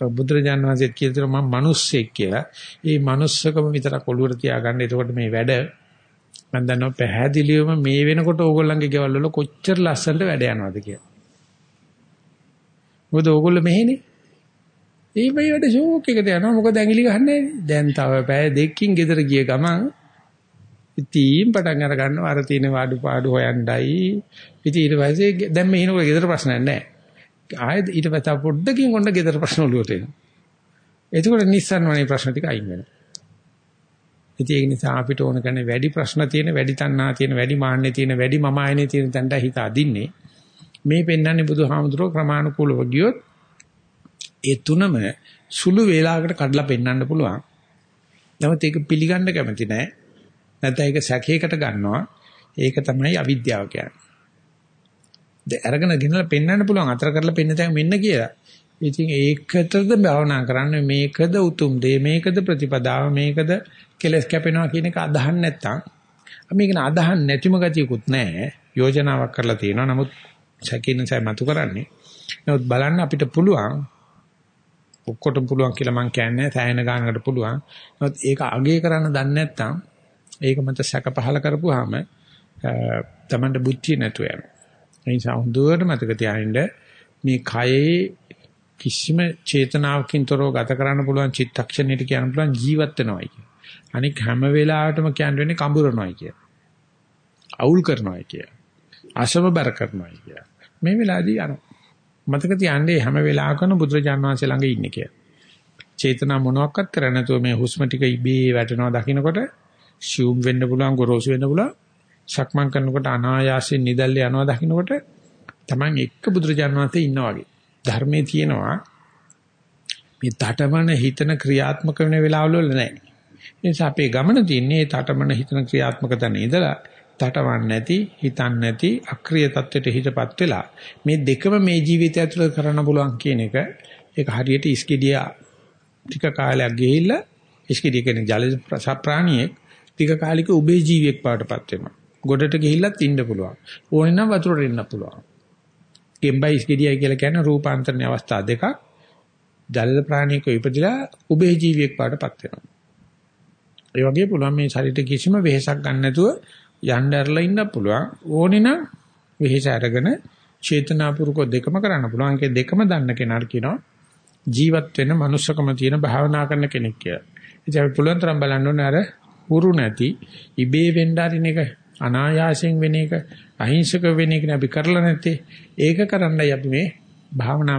Speaker 1: බුදුරජාණන් වහන්සේ කියතර මම මිනිස්සෙක් කියලා. ඒ manussකම විතරක් ඔළුවට තියාගන්න. එතකොට මේ වැඩ මම දන්නවා පැහැදිලිවම මේ වෙනකොට ඕගොල්ලන්ගේ ගෙවල් වල කොච්චර ලස්සනට වැඩ යනවද කියලා. මොකද ඕගොල්ලෝ මෙහෙනේ. ඒ මේ වැඩ ෂෝක් එකට යනවා. මොකද ඇඟිලි ගහන්නේ දැන් තව පැය දෙකකින් ගෙදර ගිය ගමන් ඉතින් පටන් අර ගන්නවා අර තියෙන වාඩු පාඩු හොයන්නයි. ඉතින් ඊට පස්සේ දැන් මේ එනකොට ගෙදර ප්‍රශ්නයක් නැහැ. ආයෙත් ඊට පස්සේ පොඩ්ඩකින් ඔන්න ගෙදර ප්‍රශ්න ඔළුවට එනවා. එතකොට නිස්සන් වනේ ප්‍රශ්න ටික අයින් වෙනවා. ඉතින් ඒක නිසා අපිට ඕන කරන්නේ වැඩි ප්‍රශ්න තියෙන, වැඩි තණ්හා තියෙන, වැඩි මාන්නේ තියෙන, වැඩි මම ආයනේ තියෙන තැනට හිත අදින්නේ. මේ පෙන්වන්නේ බුදුහාමුදුරුවෝ ක්‍රමානුකූලව ගියොත් ඒ තුනම සුළු වේලාවකට කඩලා පෙන්වන්න පුළුවන්. නමුත් ඒක පිළිගන්න කැමති නැහැ. නැත්නම් ඒක සැකයකට ගන්නවා. ඒක තමයි අවිද්‍යාව කියන්නේ. අරගෙන ගෙනලා පෙන්වන්න පුළුවන් අතර කරලා පෙන්න තැන් මෙන්න කියලා. ඉතින් ඒකටද භාවනා කරන්නේ මේකද උතුම් දේ මේකද ප්‍රතිපදාව මේකද කෙලස් කැපෙනවා කියන එක අදහන්න නැත්තම් මේක න අදහන්න නැතිම ගතියකුත් නැහැ. යෝජනාවක් කරලා තියෙනවා. නමුත් සැකින් සයි මතු කරන්නේ. නමුත් බලන්න අපිට පුළුවන් ඔක්කොටම පුළුවන් කියලා මම කියන්නේ සෑහෙන ගානකට පුළුවන්. නමුත් ඒක අගය කරන්න දන්නේ නැත්තම් ඒක මත සැක පහල කරපුවාම තමන්ට බුද්ධිය නැතු වෙනවා ඒ නිසා හොඳට මතක තියාගන්න මේ කයේ කිසිම චේතනාවකින් තොරව ගත කරන්න පුළුවන් චිත්තක්ෂණයට කියන්න පුළුවන් ජීවත් වෙනවයි කියන. අනික හැම වෙලාවටම කියන්න වෙන්නේ කඹරනවයි කිය. අවුල් කරනවයි කිය. අසමබර කරනවයි කිය. මේ වෙලාවේදී යනවා. මතක තියාගන්න හැම වෙලාවකම බුදුරජාණන් වහන්සේ ළඟ ඉන්නේ කියලා. චේතනා මොනවත් කරන්නේ නැතුව මේ හුස්ම ටික ඉබේ වැටෙනවා දකින්නකොට ෂූම් වෙන්න පුළුවන් ගොරෝසු වෙන්න පුළුවන්. සක්මන් කරනකොට අනායාසයෙන් නිදල්ල යනවා දකින්නකොට Taman එක්ක බුදුරජාණන් වහන්සේ ඉන්නා වගේ. ධර්මයේ තියෙනවා මේ තටමන හිතන ක්‍රියාත්මක වෙන වෙලාවල නැහැ. ඒ නිසා අපේ ගමන තියෙන්නේ තටමන හිතන ක්‍රියාත්මක තැන ඉඳලා තටවන්නේ නැති, හිතන්නේ නැති අක්‍රීය தත්වෙට හිතපත් වෙලා මේ දෙකම මේ ජීවිතය ඇතුළත කරන්න පුළුවන් කියන එක ඒක හරියට ඉස්කිඩියා ටික කාලයක් ගිහිල්ලා ඉස්කිඩිය කියන්නේ ජල ප්‍රාණියෙක් ටික කාලික උභය ජීවියෙක් පාටපත් වෙනවා. ගොඩට ගිහිල්ලත් ඉන්න පුළුවන්. ඕනේ නම් වතුරට එන්න පුළුවන්. ගෙම්බයිස් ගෙඩියයි කියලා කියන්නේ රූපාන්තරණ අවස්ථා දෙකක්. ජලද ප්‍රාණියක ඉපදිලා උභය ජීවියෙක් පාටපත් වෙනවා. ඒ වගේ පුළුවන් මේ ශරීරෙ කිසිම වෙහෙසක් ගන්න නැතුව යන්න ඇරලා ඉන්න පුළුවන්. ඕනේ නම් වෙහෙස අරගෙන චේතනාපූර්වක දෙකම කරන්න පුළුවන්. ඒක දෙකම දන්න කෙනාට කියනවා ජීවත් වෙන මනුස්සකම තියෙන භාවනා කරන කෙනෙක් කියලා. ඉතින් අපි පුළුවන් තරම් බලන්න ඕනේ අර හුරු නැති ඉබේ වෙන්න අරින එක අනායාසයෙන් වෙන එක අහිංසක වෙන එක අපි කරලා නැත්තේ. ඒක කරන්නයි අපි මේ භාවනා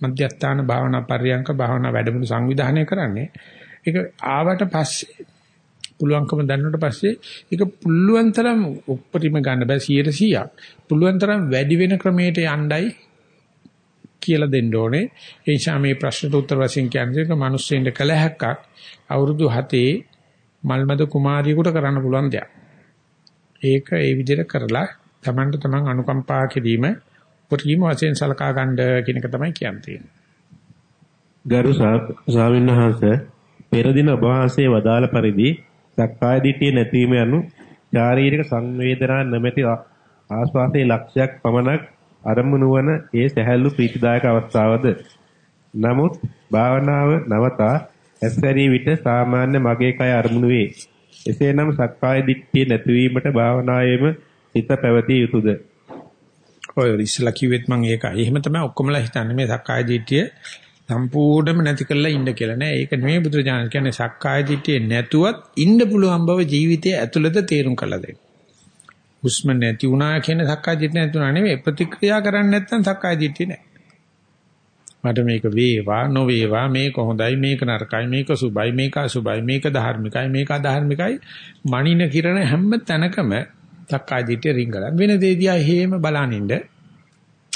Speaker 1: මධ්‍යස්ථාන භාවනා පරියංක භාවනා වැඩමුළු සංවිධානය කරන්නේ. ඒක ආවට පස්සේ පුළුවන්කම දැනුණට පස්සේ ඒක පුළුවන් තරම් උප්පරිම ගන්න බෑ 100%ක් පුළුවන් තරම් වැඩි වෙන ක්‍රමයට යණ්ඩයි කියලා දෙන්න ඕනේ. ඒ නිසා මේ ප්‍රශ්නට උත්තර වශයෙන් කියන්නේ ඒක මිනිස්සුන්ට කළ හැක්කක් අවුරුදු 7 මල්මද කුමාරියෙකුට කරන්න පුළුවන් දෙයක්. ඒක ඒ විදිහට කරලා Tamanට Taman අනුකම්පා කිරීම උපරිම වශයෙන් සලකා ගන්න කියන එක තමයි කියන්නේ.
Speaker 2: ගරු ස්වාමීන් වහන්සේ පෙර දින ඔබ වහන්සේ වදාළ පරිදි සක්කාය දිට්ඨිය නැතිවීම යනු ශාරීරික සංවේදනා නැමැති ආස්වාසේ ලක්ෂයක් පමණක් අරමුණු වන ඒ සැහැල්ලු ප්‍රීතිදායක අවස්ථාවද නමුත් භාවනාව නවතා ඇස්සැරී විට සාමාන්‍ය මගේ කය අරමුණු වේ එසේනම් සක්කාය දිට්ඨිය නැතිවීමට භාවනායේම හිත පැවතිය යුතුයද?
Speaker 1: ඔය ඉස්සලා කිව්වෙත් මම ඒකයි. එහෙම තමයි ඔක්කොමලා හිතන්නේ මේ සක්කාය දිට්ඨිය සම්පූර්ණයෙන්ම නැති කරලා ඉන්න කියලා නෑ. ඒක නෙමෙයි බුදුරජාණන් කියන්නේ සක්කාය දිට්ඨිය නැතුවත් ඉන්න පුළුවන් බව ජීවිතයේ ඇතුළත තේරුම් කරලා දෙන්න. හුස්ම නැති වුණා කියන සක්කාය දිට්ඨිය නැතුණා නෙමෙයි ප්‍රතික්‍රියා කරන්නේ නැත්නම් සක්කාය දිට්ඨිය නෑ. මට මේක වේවා නොවේවා මේක හොඳයි මේක නරකයි මේක සුබයි මේක අසුබයි මේක ධාර්මිකයි මේක අධාර්මිකයි මනින කිරණ හැම තැනකම සක්කාය දිට්ඨිය රිංගලන් වෙන දෙදියා හේම බලනින්ද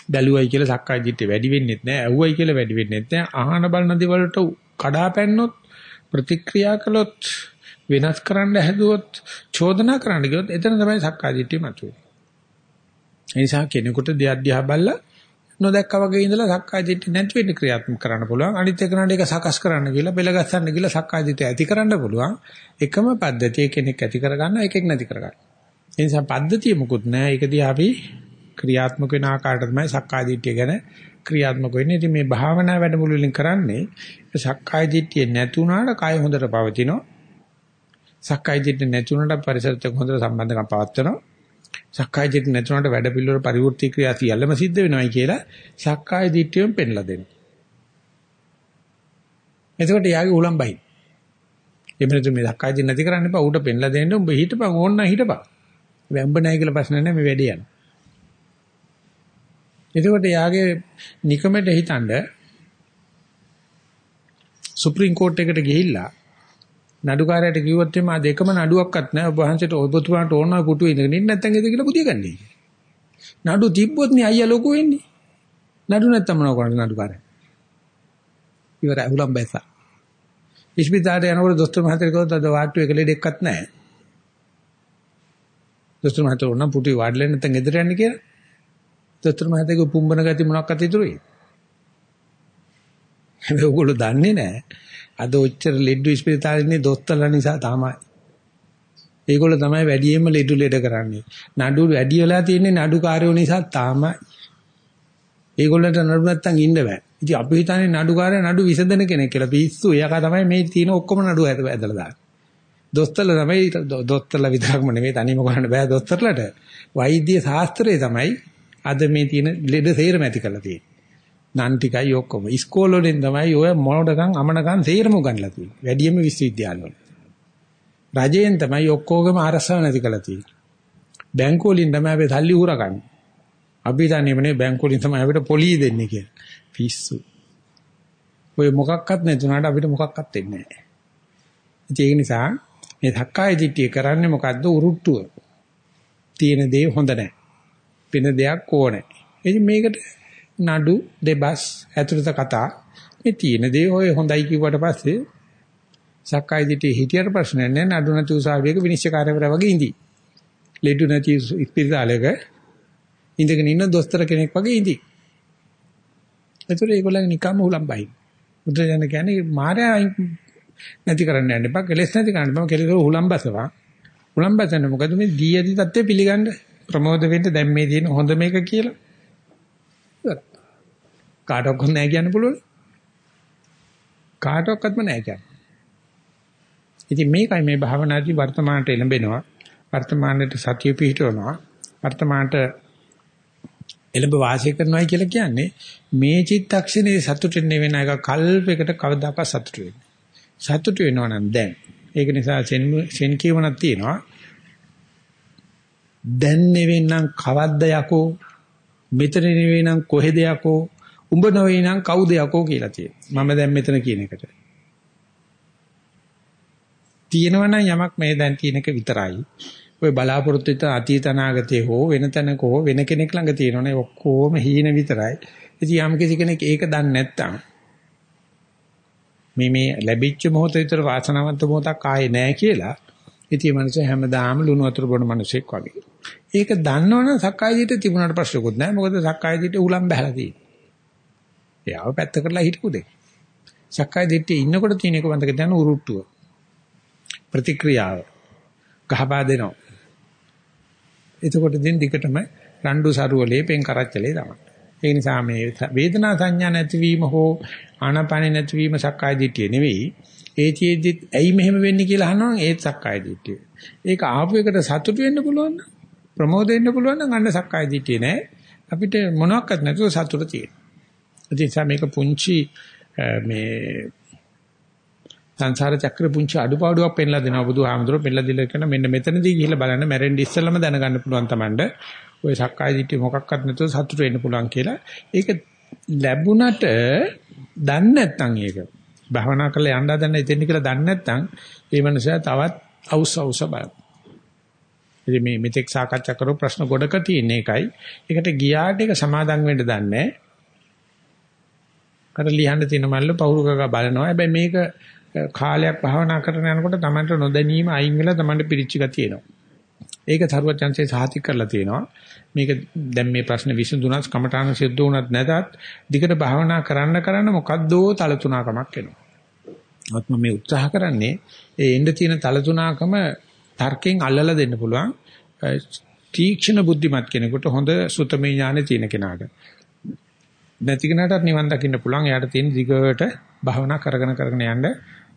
Speaker 1: බැලුවයි කියලා සක්කාය දිට්ඨිය වැඩි වෙන්නේ නැහැ ඇහුවයි කියලා වැඩි වෙන්නේ නැහැ අහන බලන දේවල්ට කඩාපැන්නොත් ප්‍රතික්‍රියා කළොත් වෙනස් කරන්න හැදුවොත් චෝදනා කරන්න ගියොත් එතන තමයි සක්කාය දිට්ඨිය මතුවේ. ඒ නිසා කෙනෙකුට දෙයක් දිහා බලලා නොදැක්කා වගේ ඉඳලා සක්කාය දිට්ඨිය නැති වෙන්න ක්‍රියාත්මක කරන්න පුළුවන්. අනිත් එකනට ඒක සකස් කරන්න කියලා බෙල ගස්සන්න කියලා සක්කාය දිට්ඨිය ඇති කරන්න පුළුවන්. එකම පද්ධතිය කෙනෙක් ඇති කරගන්න එකෙක් නැති කරගන්න. ඒ නිසා පද්ධතිය මොකුත් නැහැ. ඒක දිහා අපි ක්‍රියාත්මක වෙන ආකාරයට තමයි සක්කාය දිට්ඨිය ගැන ක්‍රියාත්මක වෙන්නේ. ඉතින් මේ භාවනා වැඩමුළු වලින් කරන්නේ සක්කාය දිට්ඨිය නැතුණාට කය හොඳට පවතිනවා. සක්කාය දිට්ඨිය නැතුණාට පරිසරයට හොඳට සම්බන්ධකම් පවත්වනවා. සක්කාය දිට්ඨිය නැතුණාට වැඩ පිළිවෙල පරිවෘත්ති ක්‍රියා සියල්ලම සිද්ධ වෙනවයි කියලා සක්කාය දිට්ඨියෙන් පෙන්ලා දෙනවා. එතකොට යාගේ උලම් බයි. එමෙන්න මේ සක්කාය දිට්ඨිය නැති කරන්න එපා. ඌට පෙන්ලා දෙන්න උඹ හිටපන් ඕන්න හිටපන්. වැම්බ නැහැ කියලා ප්‍රශ්න නැහැ මේ වැඩේ යන. එතකොට යාගේ නිකමෙට හිතනද සුප්‍රීම කෝට් එකට ගිහිල්ලා නඩුකාරයට කිව්වොත් එimhe ආ දෙකම නඩුවක්වත් නැහැ ඔබ වහන්සේට ඔබතුමාට ඕන ඔය පුටුවේ ඉඳගෙන ඉන්න නැත්නම් එද කියලා බුදිය ගන්නයි. නඩු තිබ්බොත් නේ අයියා ලොකු වෙන්නේ. නඩු නැත්තම් මොනව කරන්නේ නඩුකාරය. ඉවරයි උලම් බැස්සා. ඉස්පිතාලේ යනකොට දොස්තර මහත්තයා කිව්වොත් අද වාට්ටු එක ලෙඩෙක්වත් නැහැ. දොස්තර මහත්තයා ඕනම් පුටුවේ වාඩිලා නැත්නම් ගෙදර යන්න කියලා. දොස්තර මහත්තයාගේ පුම්බන ගති මොනක්වත් ඉතුරුයි. හැබැයි ඔයගොල්ලෝ දන්නේ නැහැ. අද ඔච්චර ලෙඩ ඉස්පිරිතාලේ ඉන්නේ දොස්තරලා නිසා තමයි. ඒගොල්ලෝ තමයි වැඩියෙන්ම ලෙඩ ලෙඩ කරන්නේ. නඩු වැඩි වෙලා තියෙන්නේ නඩුකාරයෝ නිසා තමයි. ඒගොල්ලන්ට නඩු නැත්තම් ඉන්න බෑ. ඉතින් අපි හිතන්නේ නඩුකාරය නඩු විසඳන කෙනෙක් කියලා. පිස්සු. එයාක තමයි මේ තියෙන ඔක්කොම නඩු ඇදලා දාන්නේ. දොස්තරලා තමයි දොස්තරලා විතරක්ම නෙමෙයි තනියම කරන්න බෑ දොස්තරලට. වෛද්‍ය ශාස්ත්‍රය තමයි අද මේ තියෙන ලෙඩ සේරම ඇති කරලා තියෙන්නේ. නන් ටිකයි ඔක්කොම. ඉස්කෝල වලින් තමයි ඔය මොනඩකම් අමනකම් තේරම ගන්නලා තියෙන්නේ. වැඩියෙන්ම විශ්වවිද්‍යාල වල. රජයෙන් තමයි ඔක්කොගම අරසව නැති කළා තියෙන්නේ. බැංකු වලින් තමයි අපි සල්ලි උරගන්නේ. අපි දන්නේමනේ බැංකු වලින් තමයි අපිට පොලිය දෙන්නේ කියලා. පිස්සු. ඔය මොකක්වත් නැතුණාට අපිට මොකක්වත් දෙන්නේ නැහැ. ඒ නිසා මේ ධක්කාය දිට්ඨිය කරන්නේ මොකද්ද උරුට්ටුව. තියෙන දේ හොඳ නැහැ. වෙන දෙයක් ඕනේ. ඉතින් මේකට නඩු දෙබස් ඇතුළත කතා මේ තියෙන දේ ඔය හොඳයි කිව්වට පස්සේ සක්කාය දිටේ හිටියට ප්‍රශ්නයක් නෑ නඩු නැති උසාවියක විනිශ්චයකාරයවරයා වගේ ඉඳි. ලෙඩු නැති ඉස්පිරිතාලයක ඉඳගෙන ඉන්න දොස්තර කෙනෙක් වගේ ඉඳි. ඒතර ඒගොල්ලන් නිකම්ම උලම්බයි. බුදුදහම කියන්නේ මායя නැති කරන්න යන්න එපා. කෙලස් නැති කරන්න බෑ. කෙලස් උලම්බසවා. උලම්බසන මොකද මේ දී යදි தත්ත්වය පිළිගන්න ප්‍රමෝද වෙන්න දැන් මේ තියෙන හොඳ මේක කියලා. කාටවත් නැහැ කියන්න පුළුවන්. කාටවත්ම නැහැ කියන්නේ. ඉතින් මේකයි මේ භාවනාදී වර්තමානට එළඹෙනවා. වර්තමානයේ සතිය පිහිටවනවා. වර්තමානට එළඹ වාසය කරනවා කියලා කියන්නේ මේ චිත්තක්ෂණේ සතුටින් වෙන එක කල්පයකට කවදාකවත් සතුට වෙන්නේ. සතුට වෙනවා නම් දැන්. ඒක නිසා සෙන් සෙන් කියවනක් තියෙනවා. දැන් නෙවෙන්නම් කවද්ද යකෝ මෙතන නෙවෙන්නම් කොහෙද යකෝ උඹ නොවේ නම් කවුද යකෝ කියලා තියෙනවා. මම දැන් මෙතන කියන එකට. තියෙනවනම් යමක් මේ දැන් තියෙන එක විතරයි. ඔය බලාපොරොත්තු වෙන අතීත අනාගතයේ හෝ වෙන තැනක හෝ වෙන කෙනෙක් ළඟ තියෙනවනේ ඔක්කොම හීන විතරයි. ඉතින් යම් කිසි කෙනෙක් ඒක දන්නේ නැත්නම් මේ මේ ලැබිච්ච මොහොත විතර වාසනාවන්ත මොහොතක් ආයේ නැහැ කියලා ඉතින් මනස හැමදාම ලුණු වතුර බොන මිනිසෙක් වගේ. ඒක දන්නවනම් සක්කාය දිට තිබුණාට ප්‍රශ්නකුත් නැහැ. මොකද සක්කාය දිට උලම් බහලා තියෙන්නේ. එයාව පැත්ත කරලා හිටපු දෙයක්. සක්කාය දිට්ඨිය ඉන්නකොට තියෙන එක වන්දක දැන උරුට්ටුව. ප්‍රතික්‍රියාව. ගහපා දෙනවා. එතකොට දින් දිගටම රණ්ඩු සරුවලේ පෙන් කරච්චලේ තමයි. ඒ නිසා මේ වේදනා සංඥා නැතිවීම හෝ ආනාපාන නැතිවීම සක්කාය දිට්ඨිය නෙවෙයි. ඒතිෙද්දිත් ඇයි මෙහෙම වෙන්නේ කියලා අහනවා ඒත් සක්කාය දිට්ඨිය. ඒක ආපු එකට සතුටු වෙන්න පුළුවන් නම් ප්‍රමෝද වෙන්න පුළුවන් නම් අන්න සක්කාය දිට්ඨිය නෑ. අපිට මොනවත් නැතුව සතුට තියෙනවා. ඒ මේක පුංචි මේ සංසාර චක්‍ර පුංචි අඩුපාඩුවක් පෙන්ලා දෙනවා බුදුහාමුදුරුවෝ පෙන්ලා දීලා කියන මෙන්න මෙතනදී ගිහිල්ලා බලන්න මැරෙන්න ඉස්සෙල්ලම දැනගන්න පුළුවන් Tamande ඔය සක්කාය දිට්ඨිය මොකක්වත් නැතුව සතුට වෙන්න පුළුවන් කියලා ඒක ලැබුණට දන්නේ නැත්නම් ඒක භවනා කරලා යන්න හදන එතෙන් කියලා දන්නේ නැත්නම් ඒ මනුස්සයා තවත් අවුස් අවුස බලන. ඉතින් මේ මෙතෙක් සාකච්ඡා කරපු ප්‍රශ්න ගොඩක තියෙන එකයි. ඒකට ගියාට ඒක සමාදම් වෙන්න දන්නේ නැහැ. අර ලියන්න තියෙන මල්ල පෞරුකක බලනවා. හැබැයි මේක කාලයක් භාවනා කරන යනකොට Tamanට නොදැනීම අයින් වෙලා Tamanට පිරිච්ච ගතිය එනවා. ඒක තරුවත් chance සාහිතික කරලා තියෙනවා. මේක දැන් මේ ප්‍රශ්න විසඳුණත් කමඨාන සිද්ධ වුණත් නැතත් දිගට භාවනා කරන්න කරන්න මොකද්දෝ තලතුණකමක් එනවා. ආත්ම මේ උත්සාහ කරන්නේ ඒ එන්න තියෙන තලතුණකම තර්කයෙන් අල්ලලා දෙන්න පුළුවන්. තීක්ෂණ බුද්ධිමත් කෙනෙකුට හොඳ සුතමේ ඥානෙ තියෙන කෙනාට. නැති කෙනාටත් නිවන් දකින්න පුළුවන්. එයාට තියෙන දිගට භාවනා කරගෙන කරගෙන යන්න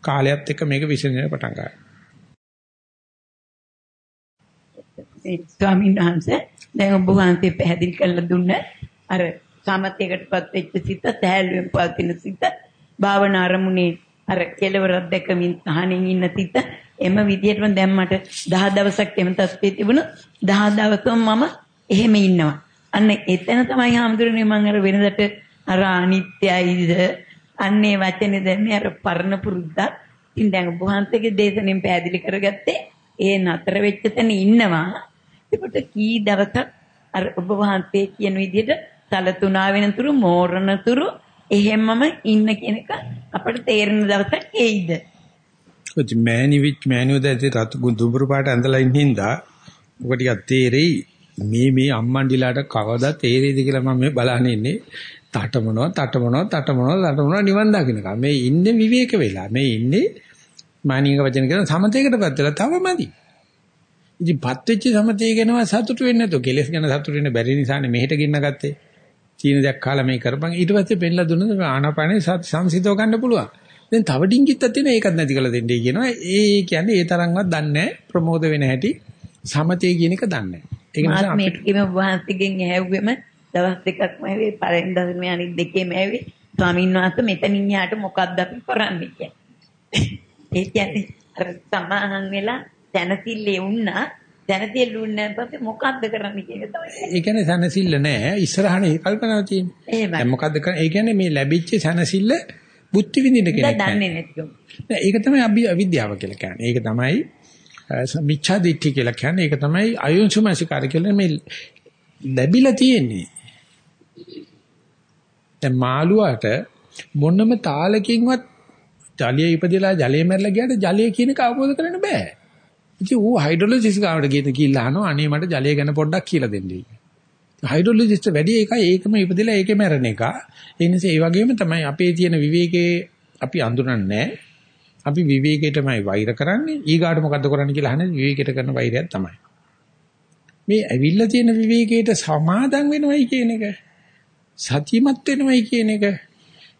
Speaker 1: කාලයත් එක්ක මේක විසඳෙන්න පටන් ගන්නවා.
Speaker 3: ඒ ස්වාමීන් වහන්සේ දැන් ඔබ වහන්සේ පැහැදිලි කරලා දුන්න අර සමතයකටපත් වෙච්ච සිත සෑහලුවෙන් පවතින සිත භාවනා අරමුණේ අර කෙලවරක් දැකමින් තහණින් ඉන්න සිත එම විදිහටම දැන් මට 10 දවසක් එම තස්පේ තිබුණා 10 දවසම මම එහෙම ඉන්නවා අන්න එතන තමයි හාමුදුරනේ මම අර වෙනදට අර අනිත්‍යයිද? අන්නේ වචනේ දැම්මේ අර පරණ පුරුද්දක්. ඉතින් දැන් ඔබ වහන්සේගේ දේශනෙන් පැහැදිලි කරගත්තේ ඒ නතර වෙච්ච තැන ඉන්නවා. එතකොට කී දවසක් අර ඔබ වහන්සේ කියන විදිහට සලතුණා වෙනතුරු මෝරණතුරු එහෙමම ඉන්න කියන එක අපිට තේරෙන දවසක් එයිද?
Speaker 1: ඔච්ච මෑනිවිච් මෑනියෝ දැටි රතු දුඹුරු පාට ඇඳලා ඉන්නින්දා ඔක ටිකක් තේරෙයි. මේ මේ අම්මන්ඩිලාට කවදා තේරෙයිද කියලා මම මේ බලන්නේ ඉන්නේ. තටමනවා තටමනවා තටමනවා තටමනවා නිවන් දකින්නක මේ ඉන්නේ විවේක වෙලා මේ ඉන්නේ මානියක වචන කියන සමතේකටපත් වෙලා තවමදි. ඉතින් පත් වෙච්ච සමතේ ගැනව සතුටු වෙන්නේ නැතෝ කෙලස් ගැන සතුටු වෙන්න බැරි නිසානේ මෙහෙට ගින්න ගත්තේ. චීන දෙයක් කාලා මේ කරපන්. ඊට පස්සේ පෙන්ලා දුන්නද ආනාපානේ සංසිතව ගන්න පුළුවන්. දැන් තව ඩිංගිත්තක් තියෙන ඒකත් නැති කරලා දෙන්නයි කියනවා. ඒ කියන්නේ ඒ තරම්වත් දන්නේ ප්‍රමෝද වෙන හැටි සමතේ කියන එක දන්නේ
Speaker 3: ඒක නිසා අපිට මේකෙම වහන්සේගෙන් ඇහුවෙම දවස් දෙකක්ම ඇවි පළවෙනි දවසේ අනිත් දෙකේම ඇවි ස්වාමීන් වහන්සේ මෙතනින් යාට මොකක්ද අපි කරන්නේ කියන්නේ. ඒ කියන්නේ අර සමාහන් වෙලා දැනසිල්ලේ වුණා දැනතිල්ලුන්නේ නැත්නම් මොකද්ද කරන්න කියන එක තමයි.
Speaker 1: ඒ කියන්නේ සනසිල්ල නෑ ඉස්සරහනේ කල්පනාව තියෙන්නේ. දැන් මොකද්ද කරන්නේ? ඒ කියන්නේ මේ ලැබිච්ච සනසිල්ල බුද්ධි විඳින කෙනෙක්.
Speaker 3: නෑ
Speaker 1: ඒක තමයි අවිද්‍යාව කියලා කියන්නේ. ඒක තමයි මිච්ඡා දිට්ඨිය කියලා කියන්නේ. ඒක තමයි අයෝන්සුමසිකාර කියලා මේ ලැබිලා තියෙන්නේ. දැන් මාළුවාට මොනම තාලකින්වත් ජලයේ ඉපදලා ජලයේ මැරලා ගියාට ජලය කියන එක අවබෝධ කරගන්න බෑ. ඉතින් ඌ හයිඩ්‍රොලොජිස්ට් ගාවට ගිහින් කියලා අහනවා අනේ මට ජලය ගැන පොඩ්ඩක් කියලා දෙන්න. හයිඩ්‍රොලොජිස්ට් වැඩි එකයි ඒකම ඉපදෙලා ඒකේ මැරෙන එක. ඒ නිසා ඒ වගේම තමයි අපේ තියෙන විවේකයේ අපි අඳුරන්නේ අපි විවේකයටමයි වෛර කරන්නේ. ඊගාට මොකද්ද කරන්නේ කියලා අහන්නේ විවේකයට කරන වෛරයක් තමයි. මේ ඇවිල්ලා තියෙන විවේකයට සමාදම් වෙනවයි කියන එක සතියමත් වෙනවයි කියන එක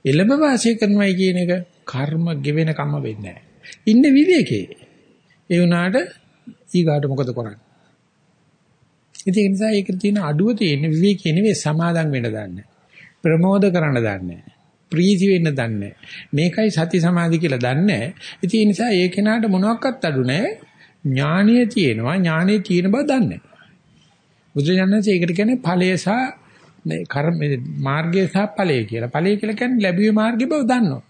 Speaker 1: එළඹ වාසය කරනවයි කියන එක කර්ම ගෙවෙන කම වෙන්නේ නැහැ. ඉන්නේ විවේකේ. ඒ වුණාට ඊගාට මොකද කරන්නේ? ඉතින් ඒ නිසා ඒකට තියෙන අඩුව තියෙන විවේකී නෙවෙයි සමාදම් වෙන්න දන්නේ. ප්‍රමෝද කරන්න දන්නේ. ප්‍රීති වෙන්න දන්නේ. මේකයි සති සමාධි කියලා දන්නේ. ඉතින් ඒ නිසා ඒ කෙනාට මොනවත් අඩු නැහැ. ඥානිය තියෙනවා ඥානිය තියෙන බව දන්නේ. බුදුජානක ඒකට කියන්නේ ඵලය සහ කර්ම මාර්ගය සහ ඵලය කියලා. ඵලය කියලා කියන්නේ ලැබුවේ මාර්ගය බව දන්නවා.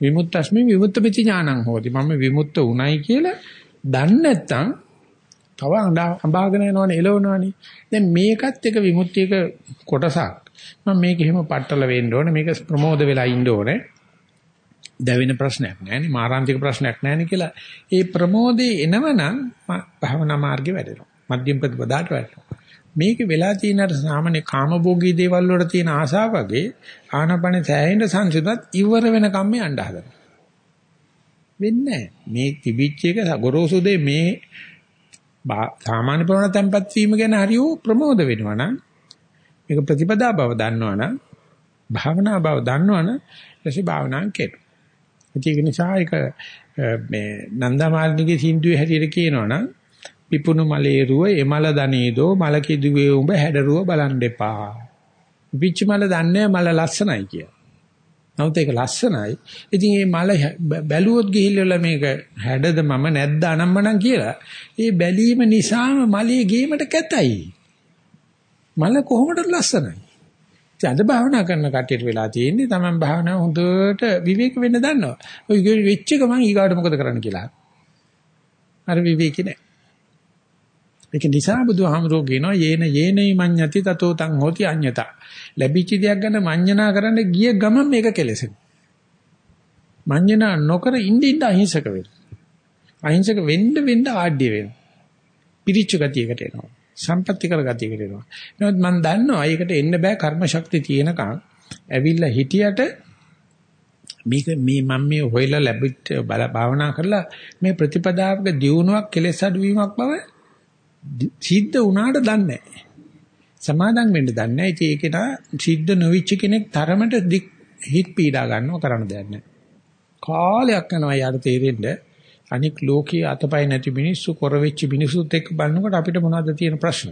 Speaker 1: විමුක්තස්මි විමුක්ත පිච ඥානං හෝති. මම විමුක්ත උණයි කියලා දන්නේ නැත්නම් තව අඹාගෙන යනවනේ එලවනවනේ. දැන් මේකත් එක විමුක්තියක කොටසක්. මම මේක එහෙම පట్టල වෙන්න ඕනේ. මේක ප්‍රමෝද වෙලා ඉන්න ඕනේ. දැවෙන ප්‍රශ්නයක් නෑනේ. මාරාන්තික ප්‍රශ්නයක් නෑනේ කියලා. ඒ ප්‍රමෝදේ එනවනම් භවනා මාර්ගේ වැඩෙනවා. මධ්‍යම ප්‍රතිපදාට වැඩෙනවා. මේක වෙලා තියෙන අර සාමාන්‍ය කාමභෝගී දේවල් වල තියෙන ආසාව වගේ ආනපන සෑහෙන සංසිඳත් ඉවර වෙනකම් මේ අඬ හදනවා. වෙන්නේ මේ තිබිච්ච එක ගොරෝසු දෙ මේ සාමාන්‍ය ප්‍රවණ tempat වීම ගැන හරියෝ ප්‍රමෝද වෙනවා නම් මේක ප්‍රතිපදා බව දන්නවනම් භාවනා බව දන්නවනම් ඊටසේ භාවනාන් කෙරේ. ඒක නිසා ඒක මේ නන්දමාලිනීගේ සින්දුවේ හැටියට කියනවනම් පිපුණු මලේරුව එමල දනේදෝ මල කිදුවේ උඹ හැඩරුව බලන් දෙපා. පිච්ච මල දන්නේ මල ලස්සනයි කිය. නමුත් ඒක ලස්සනයි. ඉතින් මේ මල බැලුවොත් ගිහිල්ලා මේක හැඩද මම නැද්ද අනම්මනම් කියලා. ඒ බැලීම නිසාම මලයේ ගේමට කැතයි. මල කොහොමද ලස්සනයි. ඉතින් අද භාවනා කරන කටියට වෙලා තියෙන්නේ Taman භාවනාව හොඳට විවේක වෙන්න දන්නවා. ඔය වෙච්ච ගමන් ඊගාට මොකද කරන්න කියලා. අර විවේකේ නෑ. ඒක නිසා බුදුහාමුදුරුවෝ කියනවා යේන යේනයි මඤ්ඤති තතෝ තං හෝති අඤ්ඤතා. ලැබිච්ච දෙයක් ගැන මඤ්ඤණා කරන්න ගිය ගමන් මේක කෙලෙසෙනවා. මඤ්ඤණා නොකර ඉඳ ඉඳ අහිංසක වෙනවා. අහිංසක වෙන්න වෙන්න ආඩ්‍ය වෙනවා. පිරිච්ච ගතියකට එනවා. සම්පත්‍ති කර ගතියකට එනවා. නමුත් මම දන්නවා ඒකට එන්න බෑ කර්ම ශක්තිය තියෙනකන් ඇවිල්ලා හිටියට මේක මේ මම මේ හොයලා ලැබිට භාවනා කරලා මේ ප්‍රතිපදාවක දියුණුවක් කෙලෙස් අඩුවීමක් බව සිද්ධ වුණාට දන්නේ නැහැ. සමාදම් වෙන්න දන්නේ නැහැ. ඉතින් ඒක නා සිද්ධ නොවිච්ච කෙනෙක් තරමට හිත පීඩා ගන්නව කරන්න දෙයක් නැහැ. කාලයක් යනවා යාට තේරෙන්න අනික් ලෝකයේ අතපය නැති මිනිස්සු කොර වෙච්ච මිනිස්සුත් එක්ක බලනකොට අපිට මොනවද තියෙන ප්‍රශ්න?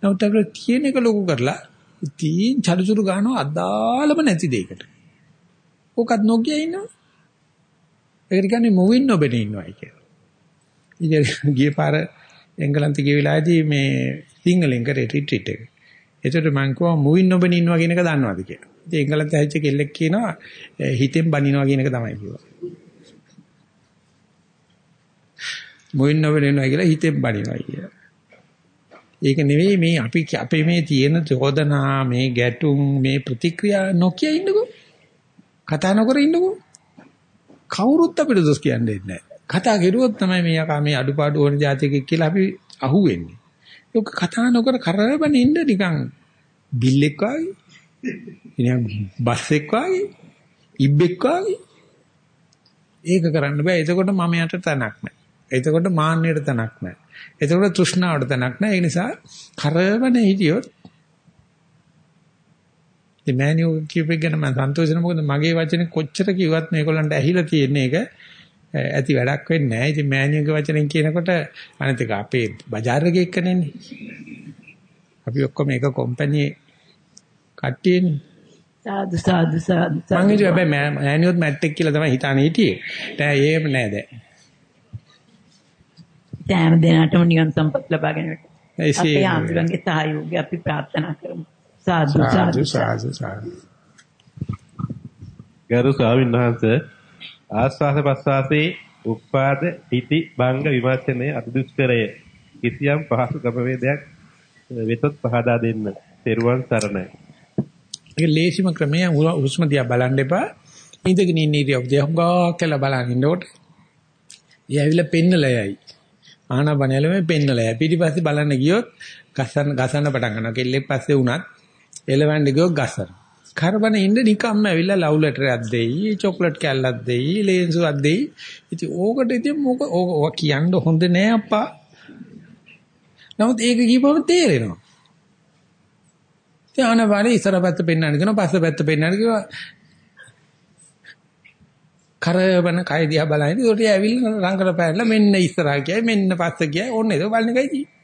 Speaker 1: නමුත් අපිට තියෙන එක ලොකු කරලා ඉතින් චලසුරු ගන්නවා අදාළම නැති දෙයකට. ඕකත් නොකිය ඉන්නවා. ඒකට කියන්නේ මොවින් නොබෙනේ ඉන්නවයි කියලා. ඉතින් ගිය පාර එංගලන්තේ ගිය වෙලාවේදී මේ සිංහලෙන් කරේ රිට්‍රීට් එක. ඒකට මම කිව්වා මුවින් නොබෙන ඉන්නවා කියන එක දන්නවද කියලා. ඉතින් එංගලන්තේ හැච්ච කෙල්ලෙක් කියනවා හිතෙන් බනිනවා කියන එක තමයි කිව්වා. මුවින් නොබෙන ඉන්නවා කියලා හිතෙන් බනිනවා කියලා. ඒක නෙවෙයි මේ අපි අපේ මේ තියෙන චෝදනා මේ ගැටුම් මේ ප්‍රතික්‍රියා නොකිය ඉන්නකෝ. කතා නොකර ඉන්නකෝ. කවුරුත් අපිට දොස් කියන්නේ නැහැ. කතා කරුවොත් තමයි මේ යකා මේ අඩුපාඩු ඕන જાතියෙක් කියලා අපි අහුවෙන්නේ. ඒක කතා නොකර කරබන ඉන්න නිකන් බිල්ලෙක් වගේ. නිකන් බස් එක වගේ. ඉබ්බෙක් වගේ. ඒක කරන්න බෑ. එතකොට මම යට තනක් නැහැ. එතකොට මාන්නයට තනක් නැහැ. එතකොට තෘෂ්ණාවට තනක් නැහැ. ඒ නිසා කරබන හිටියොත් ඉතින් මෑනියෝ කියපේ ගැන මම සන්තෝෂ වෙනවා මොකද මගේ වචනේ කොච්චර කිව්වත් මේගොල්ලන්ට ඇහිලා තියෙන එක ඇති වැඩක් වෙන්නේ නැහැ. ඉතින් මෑනියෝගේ වචනෙන් කියනකොට අනිත් එක අපේ බજાર එකේ එක්කනේ. අපි ඔක්කොම එක කම්පැනි කට්ටියනේ.
Speaker 3: සාදු සාදු සාදු.
Speaker 1: මම හිතුවා හැබැයි මෑනියෝත් මැට්ටෙක් කියලා තමයි හිතානේ හිටියේ. දැන් ඒම නෑ දැන්.
Speaker 3: දැන් දෙනාටම නිවන් සම්පත් ලබා ගැනීමට. අපේ ආන්දරන්ගේ සහයෝගය අපි ප්‍රාර්ථනා කරමු. සාදු සාදු
Speaker 1: සාදු සාදු.
Speaker 2: ගරු ස්වාමීන් වහන්සේ ආස්වාද ප්‍රස්වාසයේ උපාද ඉති භංග විමර්ශනයේ අතිදුෂ්කරය කිසියම් පහසු ක්‍රමවේදයක් වෙතොත් පහදා දෙන්න. තෙරුවන් සරණයි.
Speaker 1: ඒක ලේසිම ක්‍රමය හුස්ම දිහා බලන්න එපා. ඉඳගෙන ඉන්න ඉරියව් දිහා හුඟා කියලා බලන් ඉන්නකොට එයාවිලා පෙන්නලා යයි. ආනබනලෙම පෙන්නලා යයි. පිටිපස්සේ බලන්න ගියොත් ගසන්න ගසන්න පටන් ගන්නවා. කෙල්ලෙක් පස්සේ වුණත් එලවන්න ගියොත් ගසන. කරබන ඉන්න නිකම්ම ඇවිල්ලා ලව් ලෙටරයක් දෙයි, චොක්ලට් කෑල්ලක් දෙයි, ලේන්සුවක් දෙයි. ඉතින් ඕකට ඉතින් මොක ඕක කියන්න හොඳ නෑ අප්පා. නමුත් ඒක කියපුවම තේරෙනවා. ඉතින් ආනවානේ ඉස්සර පැත්ත පෙන්වන්න කියනවා, පස්ස පැත්ත පෙන්වන්න කියනවා. කරබන කය දිහා බලන්නේ. ඒකට ඇවිල්ලා රංගල පැනලා මෙන්න ඉස්සරහා කියයි, මෙන්න පස්ස කියයි. ඕනේ ඒක බලන එකයි තියෙන්නේ.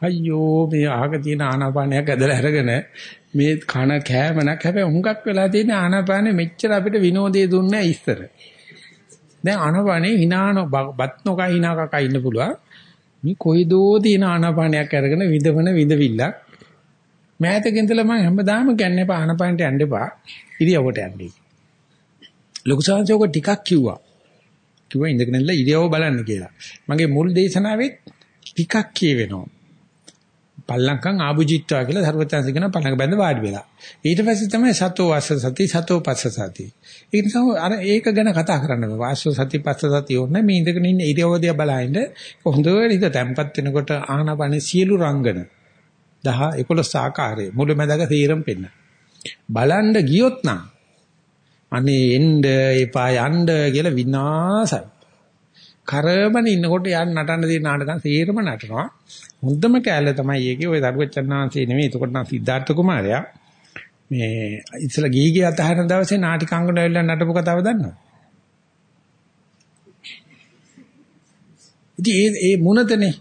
Speaker 1: අයියෝ මේ අහක තියෙන ආනාපානයක් ඇදලා අරගෙන මේ කන කෑමනක් හැබැයි හුඟක් වෙලා තියෙන ආනාපානෙ මෙච්චර අපිට විනෝදේ දුන්නේ ඉස්සර. දැන් ආනාපානේ හිනාන බත් නොකා හිනා කකා ඉන්න පුළුවන්. මේ කොයිදෝ තියෙන ආනාපානයක් අරගෙන විඳවන විඳවිල්ලක්. මෑතක ඉඳලා මම හැමදාම කියන්නේ ආනාපානට යන්න එපා. ඉරියව්වට යන්න. ලොකු සංසෝක ටිකක් කිව්වා. කිව්වා ඉඳගෙන ඉඳලා ඉරියව්ව බලන්න කියලා. මගේ මුල් දේශනාවෙත් ටිකක් කියවෙනවා. පල්ලංකම් ආභුජිත්වා කියලා සර්වත්‍ංශ කියන පල්ලංක බඳ වාඩි වෙලා. ඊට පස්සේ තමයි සතෝ වාස සති සතෝ පස්ස සති. ඒ නිසා අර ඒක ගැන කතා කරන්න බෑ. වාස සති පස්ස සති ඕනේ මේ ඉඳගෙන ඉන්න ඉරියව්වදියා බලහින්ද හොඳට හිත තැම්පත් වෙනකොට ආහනපන සියලු රංගන 10 11 ආකාරයේ මුලමැදක තීරම් පෙන්න. බලන්න ගියොත් නම් අනේ එන්න එපා යන්න කියලා විනාසයි. කරබන ඉන්නකොට යාන් නටන්න තියෙන නාටකම් සේරම නටනවා. හොඳම කැලල තමයි ඒකේ ওই දරුවචන්නාංශේ නෙමෙයි. එතකොට නම් සිද්ධාර්ථ කුමාරයා මේ ඉස්සලා ගීගේ අතහරින දවසේ නාටිකාංගන ඇවිල්ලා නටපු කතාව දන්නවද? ඉතින් ඒ ඒ මුනතනේ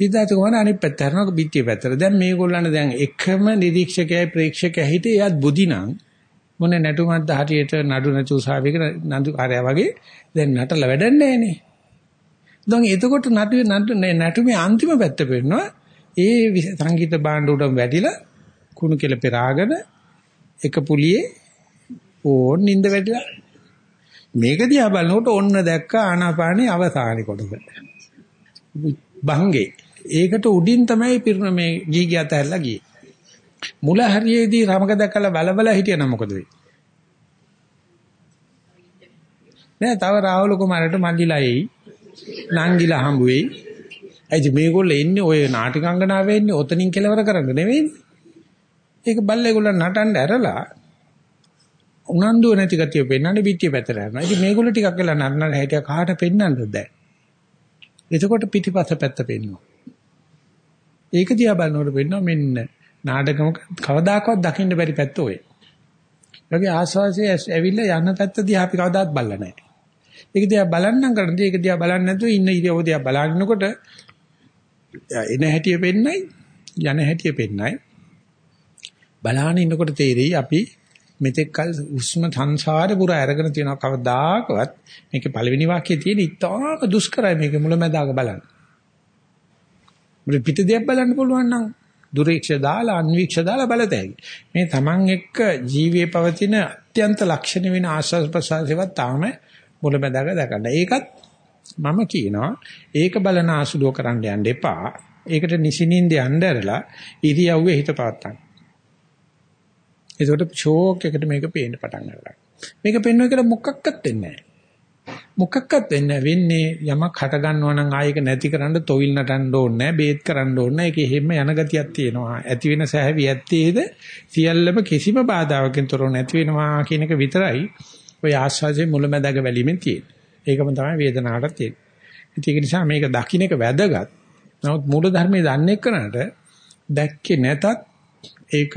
Speaker 1: සිද්ධාර්ථ කුමාරයා අනිත් පැත්ත හරනවා පිටිය පැත්තට. දැන් මේගොල්ලන් දැන් එකම නිරීක්ෂකයයි ප්‍රේක්ෂකයයි හිටියේ එයත් බුදිනම් මොන නැටුමක්ද හරියට නඩු නැතු උසාවියක නඩු කාර්යය වගේ දැන් නටලා වැඩක් නැහැනේ. දැන් එතකොට නටුවේ නටුමේ අන්තිම පැත්ත පෙන්නනවා ඒ සංගීත භාණ්ඩ උඩම වැටිලා කුණු කෙල පෙරාගෙන එක පුලියේ ඕන් නින්ද වැටිලා මේක දිහා බලනකොට ඔන්න දැක්ක ආනාපානේ අවසානයේ කොටස. භංගේ. ඒකට උඩින් තමයි පිරුණ මේ ගී ගියත ඇල්ලලා ගියේ. මුල හරියේදී රමක දැකලා බලබල හිටියනම් මොකද වෙන්නේ? නෑ තව රාහුල කුමාරට මල්ලිලා එයි. නංගිලා හම්බ වෙයි. ඇයි මේගොල්ලෝ එන්නේ ඔය නාටිකංගනාවේ එන්නේ ඔතනින් කෙලවර කරන්න නෙවෙයි. ඒක බල්ලේ ඒගොල්ලෝ නටන්න ඇරලා උනන්දුව නැති ගතිය පෙන්වන්න පිටිය පැතර යනවා. ඉතින් මේගොල්ලෝ ටිකක් වෙලා නරනර හැටිය කාට පෙන්වන්නද දැන්? එතකොට පිටිපස්ස පැත්ත පෙන්වනවා. ඒක දිහා බලනකොට පෙන්වනවා මෙන්න නාටකම කවදාකවත් දකින්න බැරි පැත්ත ඔය. ඒකේ ආස්වාසිය ඇවිල්ලා යන පැත්ත දිහා අපි කවදාවත් බලලා නැහැ. ඒක දිහා බලන්නම් කරන්නේ ඒක දිහා බලන්නේ නැතුව ඉන්න ඉරියව්ව දිහා බලනකොට එන හැටිය පෙන්නයි යන හැටිය පෙන්නයි බලාගෙන ඉන්නකොට තේරෙයි අපි මෙතෙක් කල උස්ම සංසාරේ පුරා අරගෙන තියෙනවා කවදාකවත් මේකේ පළවෙනි වාක්‍යයේ තියෙන ඉතාම දුෂ්කරයි මේක මුලැමැදාක බලන්න. මුල පිට දෙයක් බලන්න පුළුවන් නම් දුරීක්ෂ දාලා අන්වීක්ෂ දාලා බලතැයි. මේ Taman එක්ක ජීවිතේ පවතින අත්‍යන්ත ලක්ෂණ වෙන ආස්වාද ප්‍රසආසේවත් තාම මුලැමැදාක දකන්න. ඒකත් මම කියනවා ඒක බලන ආසුලුව කරන්න යන්න එපා. ඒකට නිසිනින්ද යන්න ඇරලා ඉරියව්වේ හිත පවත්තන්න. ඒකට ෂෝක් එකට මේක පේන්න පටන් ගන්නවා. මේක පෙන්වන කියලා මොකක්වත් වෙන්නේ නැහැ. මොකක්වත් වෙන්නේ වෙන්නේ යමක් හට ගන්නවා නම් ආයෙක නැති කරන්න තොවිල් නටන්න ඕනේ නැහැ, බේත් කරන්න ඕනේ නැහැ. ඒකේ හැම යන ගතියක් තියෙනවා. ඇති වෙන සැහැවි ඇත්තේද සියල්ලම කිසිම බාධාවකින් තොරව නැති වෙනවා කියන එක විතරයි ඔය ආස්වාදයේ මුලැමැදක වැලීමෙන් තියෙන්නේ. ඒකම තමයි වේදනාවට තියෙන්නේ. ඒක නිසා මේක දකින්න එක වැදගත්. නමුත් මූල ධර්මයේ දන්නේ කරනට දැක්කේ නැතත් ඒක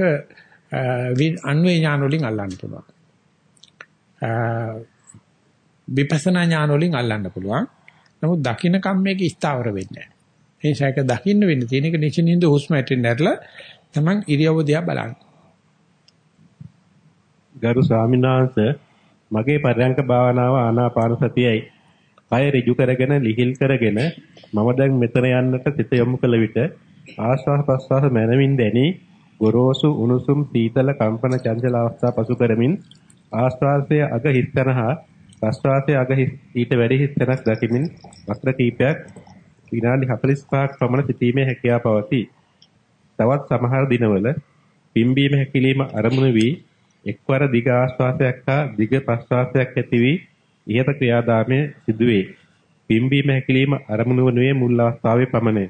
Speaker 1: අන්වේ ඥාන වලින් අල්ලන්න පුළුවන්. විපස්සනා ඥාන වලින් අල්ලන්න පුළුවන්. නමුත් දකින්න කම්මේක ස්ථාවර වෙන්නේ නැහැ. ඒ නිසා ඒක දකින්න වෙන්න තියෙන එක නිචිනින්ද හුස්ම ඇටෙන්න ඇරලා තමන් ඉරියව්ව දිහා බලන්න.
Speaker 2: ගරු ස්වාමීන් වහන්සේ මගේ පරයන්ක භාවනාව ආනාපාන සතියයි. කය ඍජු කරගෙන ලිහිල් කරගෙන මම දැන් මෙතන යන්නට සිත යොමු කළ විට ආශ්වාස ප්‍රශ්වාස මනමින් දැනි ගොරෝසු උණුසුම් සීතල කම්පන චංචල අවස්ථා පසු කරමින් ආශ්වාසයේ අග හිස්තනහා ප්‍රශ්වාසයේ අග ඊට වැඩි හිස්තනක් දකිමින් වක්‍ර කීපයක් විනාඩි 45ක් පමණ සිටීමේ හැකියාව පවතී. තවත් සමහර දිනවල පිම්බීම හැකිලිම අරමුණු වී එක්වර දිග ආශ්වාසයක් හා දිග ප්‍රශ්වාසයක් ඇති වී ඉහත ක්‍රියාදාමයේ සිදුවේ. පිම්බීම හැකිලිම අරමුණු වනුයේ මුල් අවස්ථාවේ පමණයි.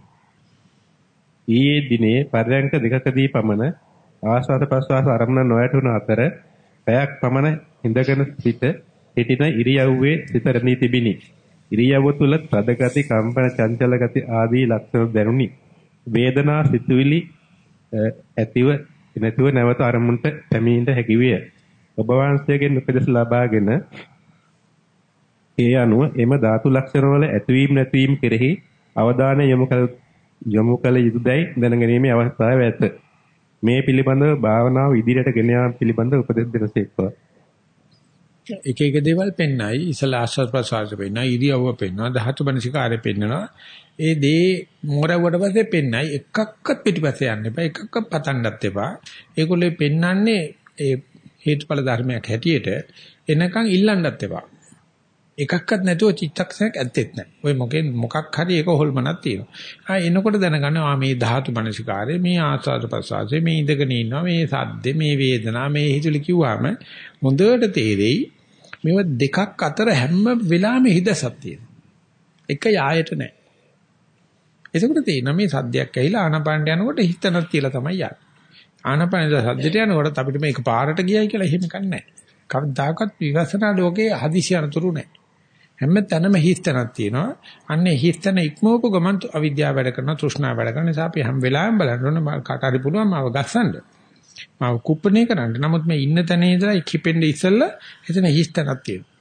Speaker 2: ඊයේ දිනේ පරයන්ක දෙකකදී පමණ ආශ්වාස ප්‍රශ්වාස අරමුණ නොයටුන අතර පැයක් පමණ හිඳගෙන සිට හිටින ඉරියව්වේ සිත රැඳී තිබිනි. ඉරියව්ව තුල තද ගති, කම්පන, චංචල ගති ආදී ලක්ෂණ දැනුනි. වේදනා සිතුවිලි ඇතිව නැතිව නැවත අරමුණට පැමිණෙන්න හැකි විය. ඔබ වහන්සේගෙන් උපදෙස් ලබාගෙන ඒ අනුව එම ධාතු ලක්ෂණ වල ඇතවීම නැතිවීම කෙරෙහි අවධානය යොමු කළ යොමු කළ යුතුයයි දැනගැනීමේ අවස්ථාව ඇත. මේ පිළිබඳව භාවනාව ඉදිරියට ගෙන යාම පිළිබඳව උපදෙස් දෙනසේක්වා.
Speaker 1: එක එක දේවල් පෙන්නයි. ඉසලා ආස්වාද ප්‍රසආස පෙන්නයි. ඉරියව්ව පෙන්නවා ධාතු බණසිකාරය පෙන්නනවා. ඒ දේ මොරවුවට පස්සේ පෙන්නයි. එකක්වත් පිටිපස්සේ යන්න එපා. එකක්වත් පතන්නත් එපා. ඒගොල්ලෝ පෙන්නන්නේ ඒ හේතුඵල ධර්මයක් හැටියට එනකන් ඉල්ලන්නත් එපා. එකක්වත් නැතුව චිත්තක්ෂණයක් ඇත්තෙත් නැහැ. ඔය මොකෙන් මොකක් හරි ඒක හොල්මනක් තියෙනවා. ආ එනකොට දැනගන්නවා මේ ධාතු මනසිකාරය, මේ ආස්වාද ප්‍රසආසය, මේ ඉඳගෙන ඉන්නවා, මේ සද්දේ, මේ වේදනා, මේ හිතුලි කිව්වම හොඳට තේරෙයි මේව දෙකක් අතර හැම වෙලාවෙම හිදසක් තියෙනවා. එක යායට නැහැ. එතකොට තේරෙනවා මේ සද්දයක් ඇහිලා ආනපානට යනකොට හිතනක් කියලා තමයි යන්නේ. ආනපානද සද්දට යනකොට අපිට මේක පාරට ගියයි කියලා එහෙම කන්නේ නැහැ. කවදාකවත් විවසනා ලෝකේ හදිසි අනතුරු නැහැ. හැම තැනම හිස්තනක් තියෙනවා. අන්නේ හිස්තන ඉක්මවපු ගමන් අවිද්‍යාව වැඩ කරනවා, තෘෂ්ණාව වැඩ කරන නිසා අපි හැම වෙලාවෙම බලන්න ඕනේ කාට හරි පුළුවන් මාව ගස්සන්න. මාව කුප්පණේ කරන්න. නමුත් මේ ඉන්න තැනේ ඉඳලා කිපෙන්න ඉස්සෙල්ලා එතන හිස්තනක් තියෙනවා.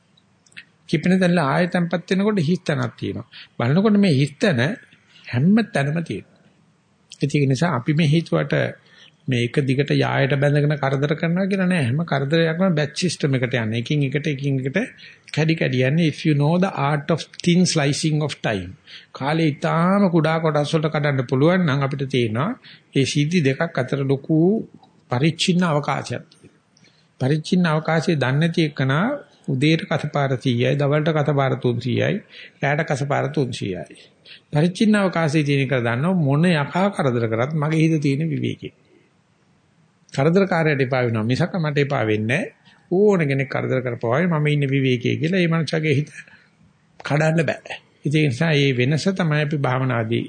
Speaker 1: කිපෙන තැනලා ආයෙ තැම්පත් වෙනකොට හිස්තනක් තියෙනවා. බලනකොට මේ හිස්තන හැම තැනම තියෙනවා. ඒක නිසා අපි මේ හිතුවට මේ එක දිගට යායට බැඳගෙන කරදර කරනවා කියලා නෑ හැම කරදරයක්ම බැච් සිස්ටම් එකට යන්නේ එකින් එකට එකින් එකට කැඩි කැඩි යන්නේ if you know the art of thin slicing of time කාලේ ඊටාම කුඩා කොටස් වලට කඩන්න පුළුවන් නම් අපිට තේරෙනවා ඒ සිද්ධි දෙකක් අතර ලොකු පරිච්ඡින්න අවකාශයක් තියෙනවා. පරිච්ඡින්න අවකාශයේ දන්නේ නැති එකනා උදේට කසපාර 100යි, දවල්ට කසපාර 300යි, රාත්‍රීට කසපාර 300යි. පරිච්ඡින්න අවකාශයේ තියෙන එක දන්නව මොන යකා කරදර කරත් මගේ හිත තියෙන විවේකේ. කරදරකාරයට එපා වෙනවා මිසක් මට එපා වෙන්නේ ඕන කෙනෙක් කරදර කරපුවායි මම ඉන්නේ විවේකයේ කියලා ඒ මනුස්සයාගේ හිත කඩන්න බෑ. ඒ නිසා මේ වෙනස තමයි අපි භාවනාදී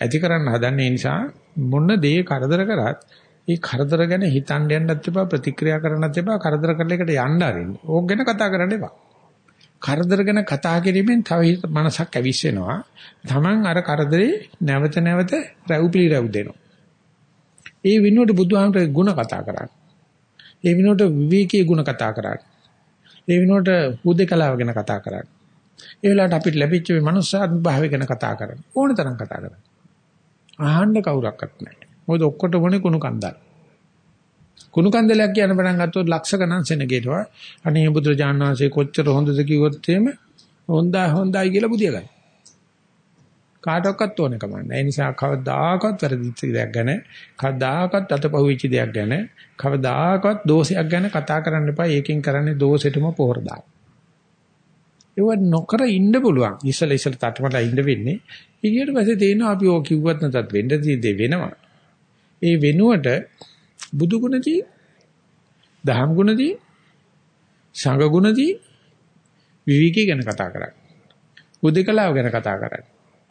Speaker 1: ඇති කරන්න හදන්නේ. නිසා මොන දේ කරදර කරත් ඒ කරදර ගැන හිතන්න යන්නත් එපා ප්‍රතික්‍රියා කරන්නත් එපා කරදර කරන එකට යන්න ආරින්න. ඕක ගැන කතා කරන්න එපා. කරදර ගැන කතා කිරීමෙන් තව හිත මනසක් ඇවිස්සෙනවා. Taman අර කරදරේ නැවත නැවත රැව්පිලි රැව් දෙනවා. ඒ විනෝඩ බුදුහාමරේ ಗುಣ කතා කරන්නේ. ඒ විනෝඩ විවේකී ಗುಣ කතා කරන්නේ. ඒ විනෝඩ හුදේකලාව ගැන කතා කරන්නේ. ඒ වෙලාවට අපිට ලැබිච්ච මේ මනුස්සාත්ම භාවය ගැන කතා කරන්නේ. ඕන තරම් කතා කරන්නේ. අහන්න කවුරක්වත් නැහැ. මොකද ඔක්කොටම මොනේ කුණු කන්දල්. කුණු කන්දලයක් කියන පටන් ගත්තොත් ලක්ෂ ගණන් සෙනගේනවා. අනේ බුදුරජාණන් වහන්සේ කොච්චර හොඳද කිව්වොත් එහෙම හොඳයි හොඳයි කියලා බුදිය ගන්න. කාටවත් ඕනේ කමන්නේ. ඒ නිසා කවදාකවත් වැරදිච්ච දෙයක් ගැන, කවදාකවත් අතපහුවෙච්ච දෙයක් ගැන, කවදාකවත් දෝෂයක් ගැන කතා කරන්න එපා. ඒකෙන් කරන්නේ දෝෂෙටම පොහොර දාන. ඒව නොකර ඉන්න පුළුවන්. ඉස්සල ඉස්සල තටමලා ඉන්න වෙන්නේ. ඊට පස්සේ තේනවා අපි ඕක කිව්වත් නැතත් වෙන්න තියෙන්නේ වෙනවා. ඒ වෙනුවට බුදු ගුණදී දහම් ගුණදී සංඝ ගුණදී විවිධකී ගැන කතා කරන්නේ. උදේකලාව ගැන කතා කරන්නේ.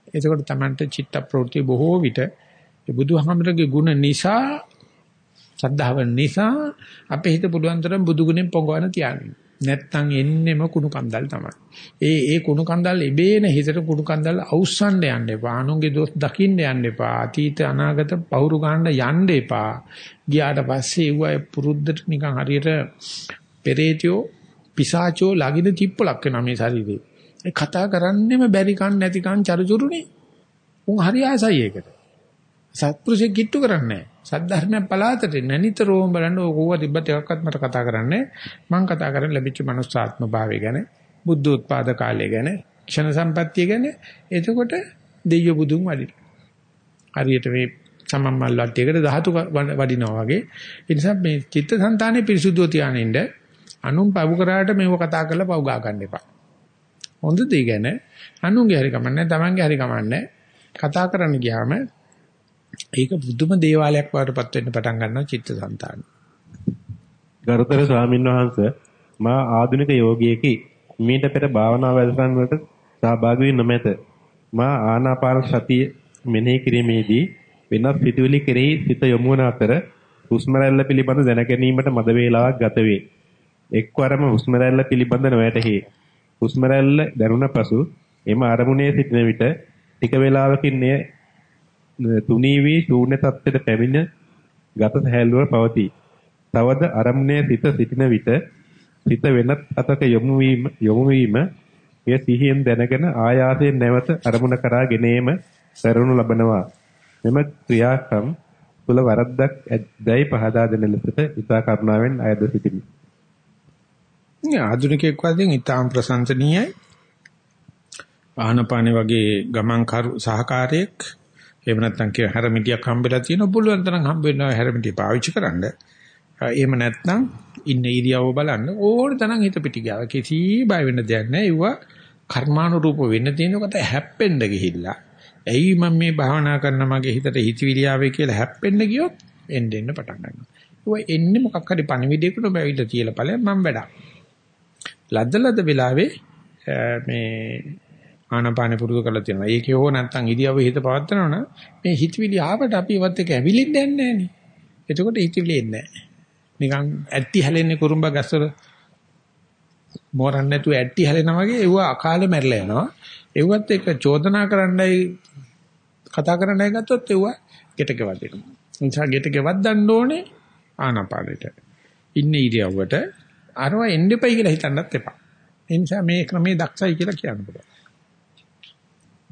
Speaker 1: එතකොට Tamanට චිත්ත ප්‍රවෘත්ති බොහෝ විට බුදුහාමරගේ ගුණ නිසා සද්ධාව නිසා අපේ හිත පුළුවන් තරම් බුදු ගුණෙන් පොඟවන තියාගන්න. නැත්තම් එන්නෙම කුණු කන්දල් තමයි. ඒ ඒ කුණු කන්දල් ඉබේන හිතට කුණු කන්දල් අවුස්සන්න යන්න එපා. අනුන්ගේ දොස් දකින්න යන්න එපා. අතීත අනාගත පවුරු ගන්න යන්න එපා. ගියාට පස්සේ ඌය පුරුද්දට නිකන් හරියට පෙරේතයෝ පිසාචෝ ලගින තිප්පලක් වෙනවා මේ ශරීරේ. ඒ කතා කරන්නෙම බැරි කන් නැති කන් චරුචුරුනේ. උන් හරි ආසයි ඒකට. සත්පුරුෂෙක් කිට්ටු කරන්නේ නැහැ. සද්ධර්මය පලාතට නැනිතරෝම බලන්න ඕකව තිබ්බත් එකක්වත් මට කතා කරන්නේ මම කතා කරන්නේ ලැබිච්ච මනුස්සාත්ම භාවය ගැන බුද්ධ උත්පාද කාලය ගැන ක්ෂණ සම්පත්තිය ගැන. එතකොට දෙයිය බුදුන් වඩින. හරියට මේ සමම්මල් වට්ටියකට ධාතු වඩිනවා වගේ. ඒ නිසා මේ චිත්තසංතානෙ පිරිසුදුව තියානින්න අනුන් පව් කරාට මේව කතා කරලා පව් ගා ගන්න එපා. හොඳ දේ ගැන අනුන්ගේ හරි කමන්නේ තමන්ගේ හරි කමන්නේ කතා කරන්න ගියාම ඒක බුදුම දේවාලයක් වඩටපත් වෙන්න පටන් ගන්නවා චිත්තසංතාන.
Speaker 2: ගරුතර ස්වාමීන් වහන්සේ මා ආධුනික යෝගියෙකි. මීට පෙර භාවනා වැඩසටහන් වලට සහභාගී වී නොමැත. මා ආනාපාන සතිය මෙනෙහි කිරීමේදී වෙනත් සිතුවිලි කෙරෙහි සිත යොමු වන අතර හුස්ම රැල්ල පිළිබඳ දැන ගැනීමට මද වේලාවක් ගත වේ. එක්වරම හුස්ම රැල්ල පිළිබඳ නොවැටහි. හුස්ම රැල්ල දැනුණ පසු එම අරමුණේ සිටින විට ටික වේලාවකින් එය තුනී වී ශූන්‍ය තත්ත්වයට පැමිණ ගත සහැල්ලුව පවතී. තවද අරමුණේ සිත සිටින විට සිත වෙනත් අතක යොමු වීම යොමු වීම එය සිහියෙන් දැනගෙන ආයාසයෙන් නැවත අරමුණ කරා ගෙනීම කරනු ලබනවා. මෙම ක්‍රියාකම් තුල වරද්දක් ඇද්දයි පහදා දෙන ලෙසට ඉතා කරුණාවෙන් අයද සිටිමි.
Speaker 1: ආධුනිකයෙක් වශයෙන් ඊටාම් ප්‍රශංසනීයයි. ආහනපානේ වගේ ගමන් සහකාරයෙක් එහෙම නැත්නම් කිය හැරමිටියක් හම්බෙලා තියෙනවා පුළුවන් තරම් හම්බ වෙනවා හැරමිටිය පාවිච්චි කරන්න. එහෙම නැත්නම් ඉන්න ඉරියව්ව බලන්න ඕන තරම් හිත පිටි ගාව කිසි බය වෙන්න දෙයක් නැහැ. ඒවා කර්මානුරූප වෙන්න තියෙනකොට හැප්පෙන්න ගිහිල්ලා. ඇයි මම මේ භාවනා කරන මගේ හිතට හිතවිලි ආවේ කියලා හැප්පෙන්න ගියොත් එන්න එන්න පටන් ගන්නවා. ඒවා එන්නේ මොකක් හරි පණිවිඩයකට බැවිලා තියලා ඵලයක් මම වැඩක්. ලද්ද ලද්ද වෙලාවේ මේ ආනාපාන පුරුදු කරලා තියෙනවා. ඒකේ හෝ නැත්තම් ඉදියව හිත පවත්නවා නම් මේ හිතවිලි ආවට අපි ඉවත් එක ඇවිලින්න යන්නේ නෑනේ. එතකොට හිතවිලි එන්නේ නෑ. නිකන් ඇටි හැලෙන්නේ කුරුම්බ ගැස්සර මෝරන්න නැතුව ඇටි හැලෙනා වගේ ඒව අකාලේ මැරලා යනවා. ඒවත් එක චෝදනා කරන්නයි කතා කරන්නයි ගත්තොත් ඒව ගෙට ගෙවල් දෙනවා. නිසා ගෙට ගෙවක් දන්න ඕනේ ආනාපානෙට. ඉන්නේ ඉරියව්වට අරව එන්නෙපයි කියලා හිතන්නත් එපා. ඒ නිසා මේ ක්‍රමයේ දක්ෂයි කියලා කියන්න පුළුවන්.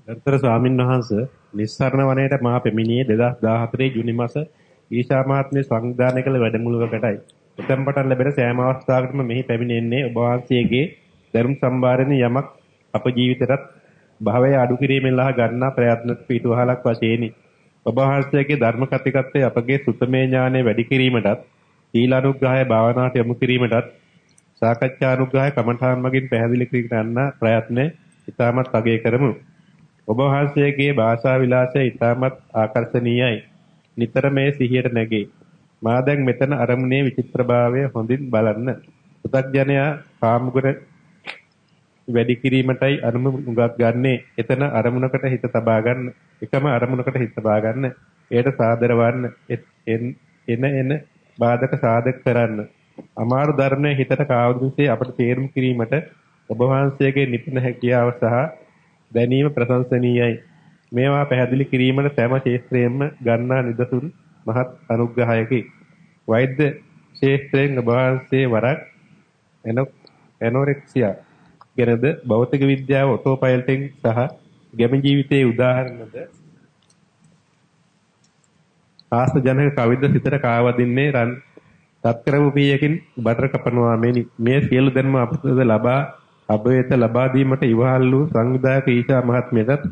Speaker 2: ගරුතර ස්වාමීන් වහන්ස නිස්සරණ වනයේට මා පෙමිණියේ 2014 ජුනි මාස ඊශා මහත්මිය සංවිධානය කළ වැඩමුළුවකටයි. එතෙන් පටන් ලැබෙන සෑම අවස්ථාවකටම මෙහි පැමිණෙන්නේ ඔබ වහන්සේගේ ධර්ම සම්භාරණේ යමක් අප ජීවිතයටත් භවය අඩු කිරීමෙන් ලහ ගන්නා ප්‍රයත්න පිටුවහලක් වශයෙන්ි. ඔබ වහන්සේගේ ධර්ම කතිකත්වයේ අපගේ සුතමේ ඥානය වැඩි කිරීමටත් සීලානුග්‍රහය භාවනාවට යොමු කිරීමටත් සාකච්ඡානුග්‍රහය කමඨාන් මගින් පැහැදිලි කර ගන්න ප්‍රයත්න ඉතාමත් අගය කරමු. ඔබ වහන්සේගේ භාෂා විලාසය ඉතාමත් ආකර්ශනීයයි. නිතර මේ සිහියට නැගේ. මා දැන් මෙතන අරමුණේ විචිත්‍රභාවය හොඳින් බලන්න. පු탁ජනයා කාමගුණ වැඩි කිරීමටයි අනුමුගක් ගන්නේ. එතන අරමුණකට හිත තබා ගන්න. එකම අරමුණකට හිත තබා ගන්න. ඒට සාදර වන්න. එන එන බාධක සාධක කරන්න. අමාරු ධර්මයේ හිතට කාවුදුසේ අපට තේරුම් කිරීමට ඔබ වහන්සේගේ නිපුණ හැකියාව සහ දැනීම ප්‍රශංසනීයයි. මේවා පැහැදිලි කිරීමට සෑම ශේත්‍රයෙන්ම ගන්නා නිදසුන් මහත් අනුග්‍රහයකි. වෛද්‍ය ශාස්ත්‍රයෙන් ඔබ වහන්සේ වරක් ඇනොරෙක්සියා ගැනද භෞතික විද්‍යාව ඔටෝ පයිලටින් සහ ගැමි ජීවිතයේ උදාහරණද ආස්තජනක කවිද සිතට කාවදින්නේ රන් තත්කරවපියකින් බතර කපනවා මෙනි මේ සියලු ධර්ම අපතද ලබා අභවේත ලබා දීමට ඉවහල් වූ සංවිධායක ඊශා මහත්මියටත්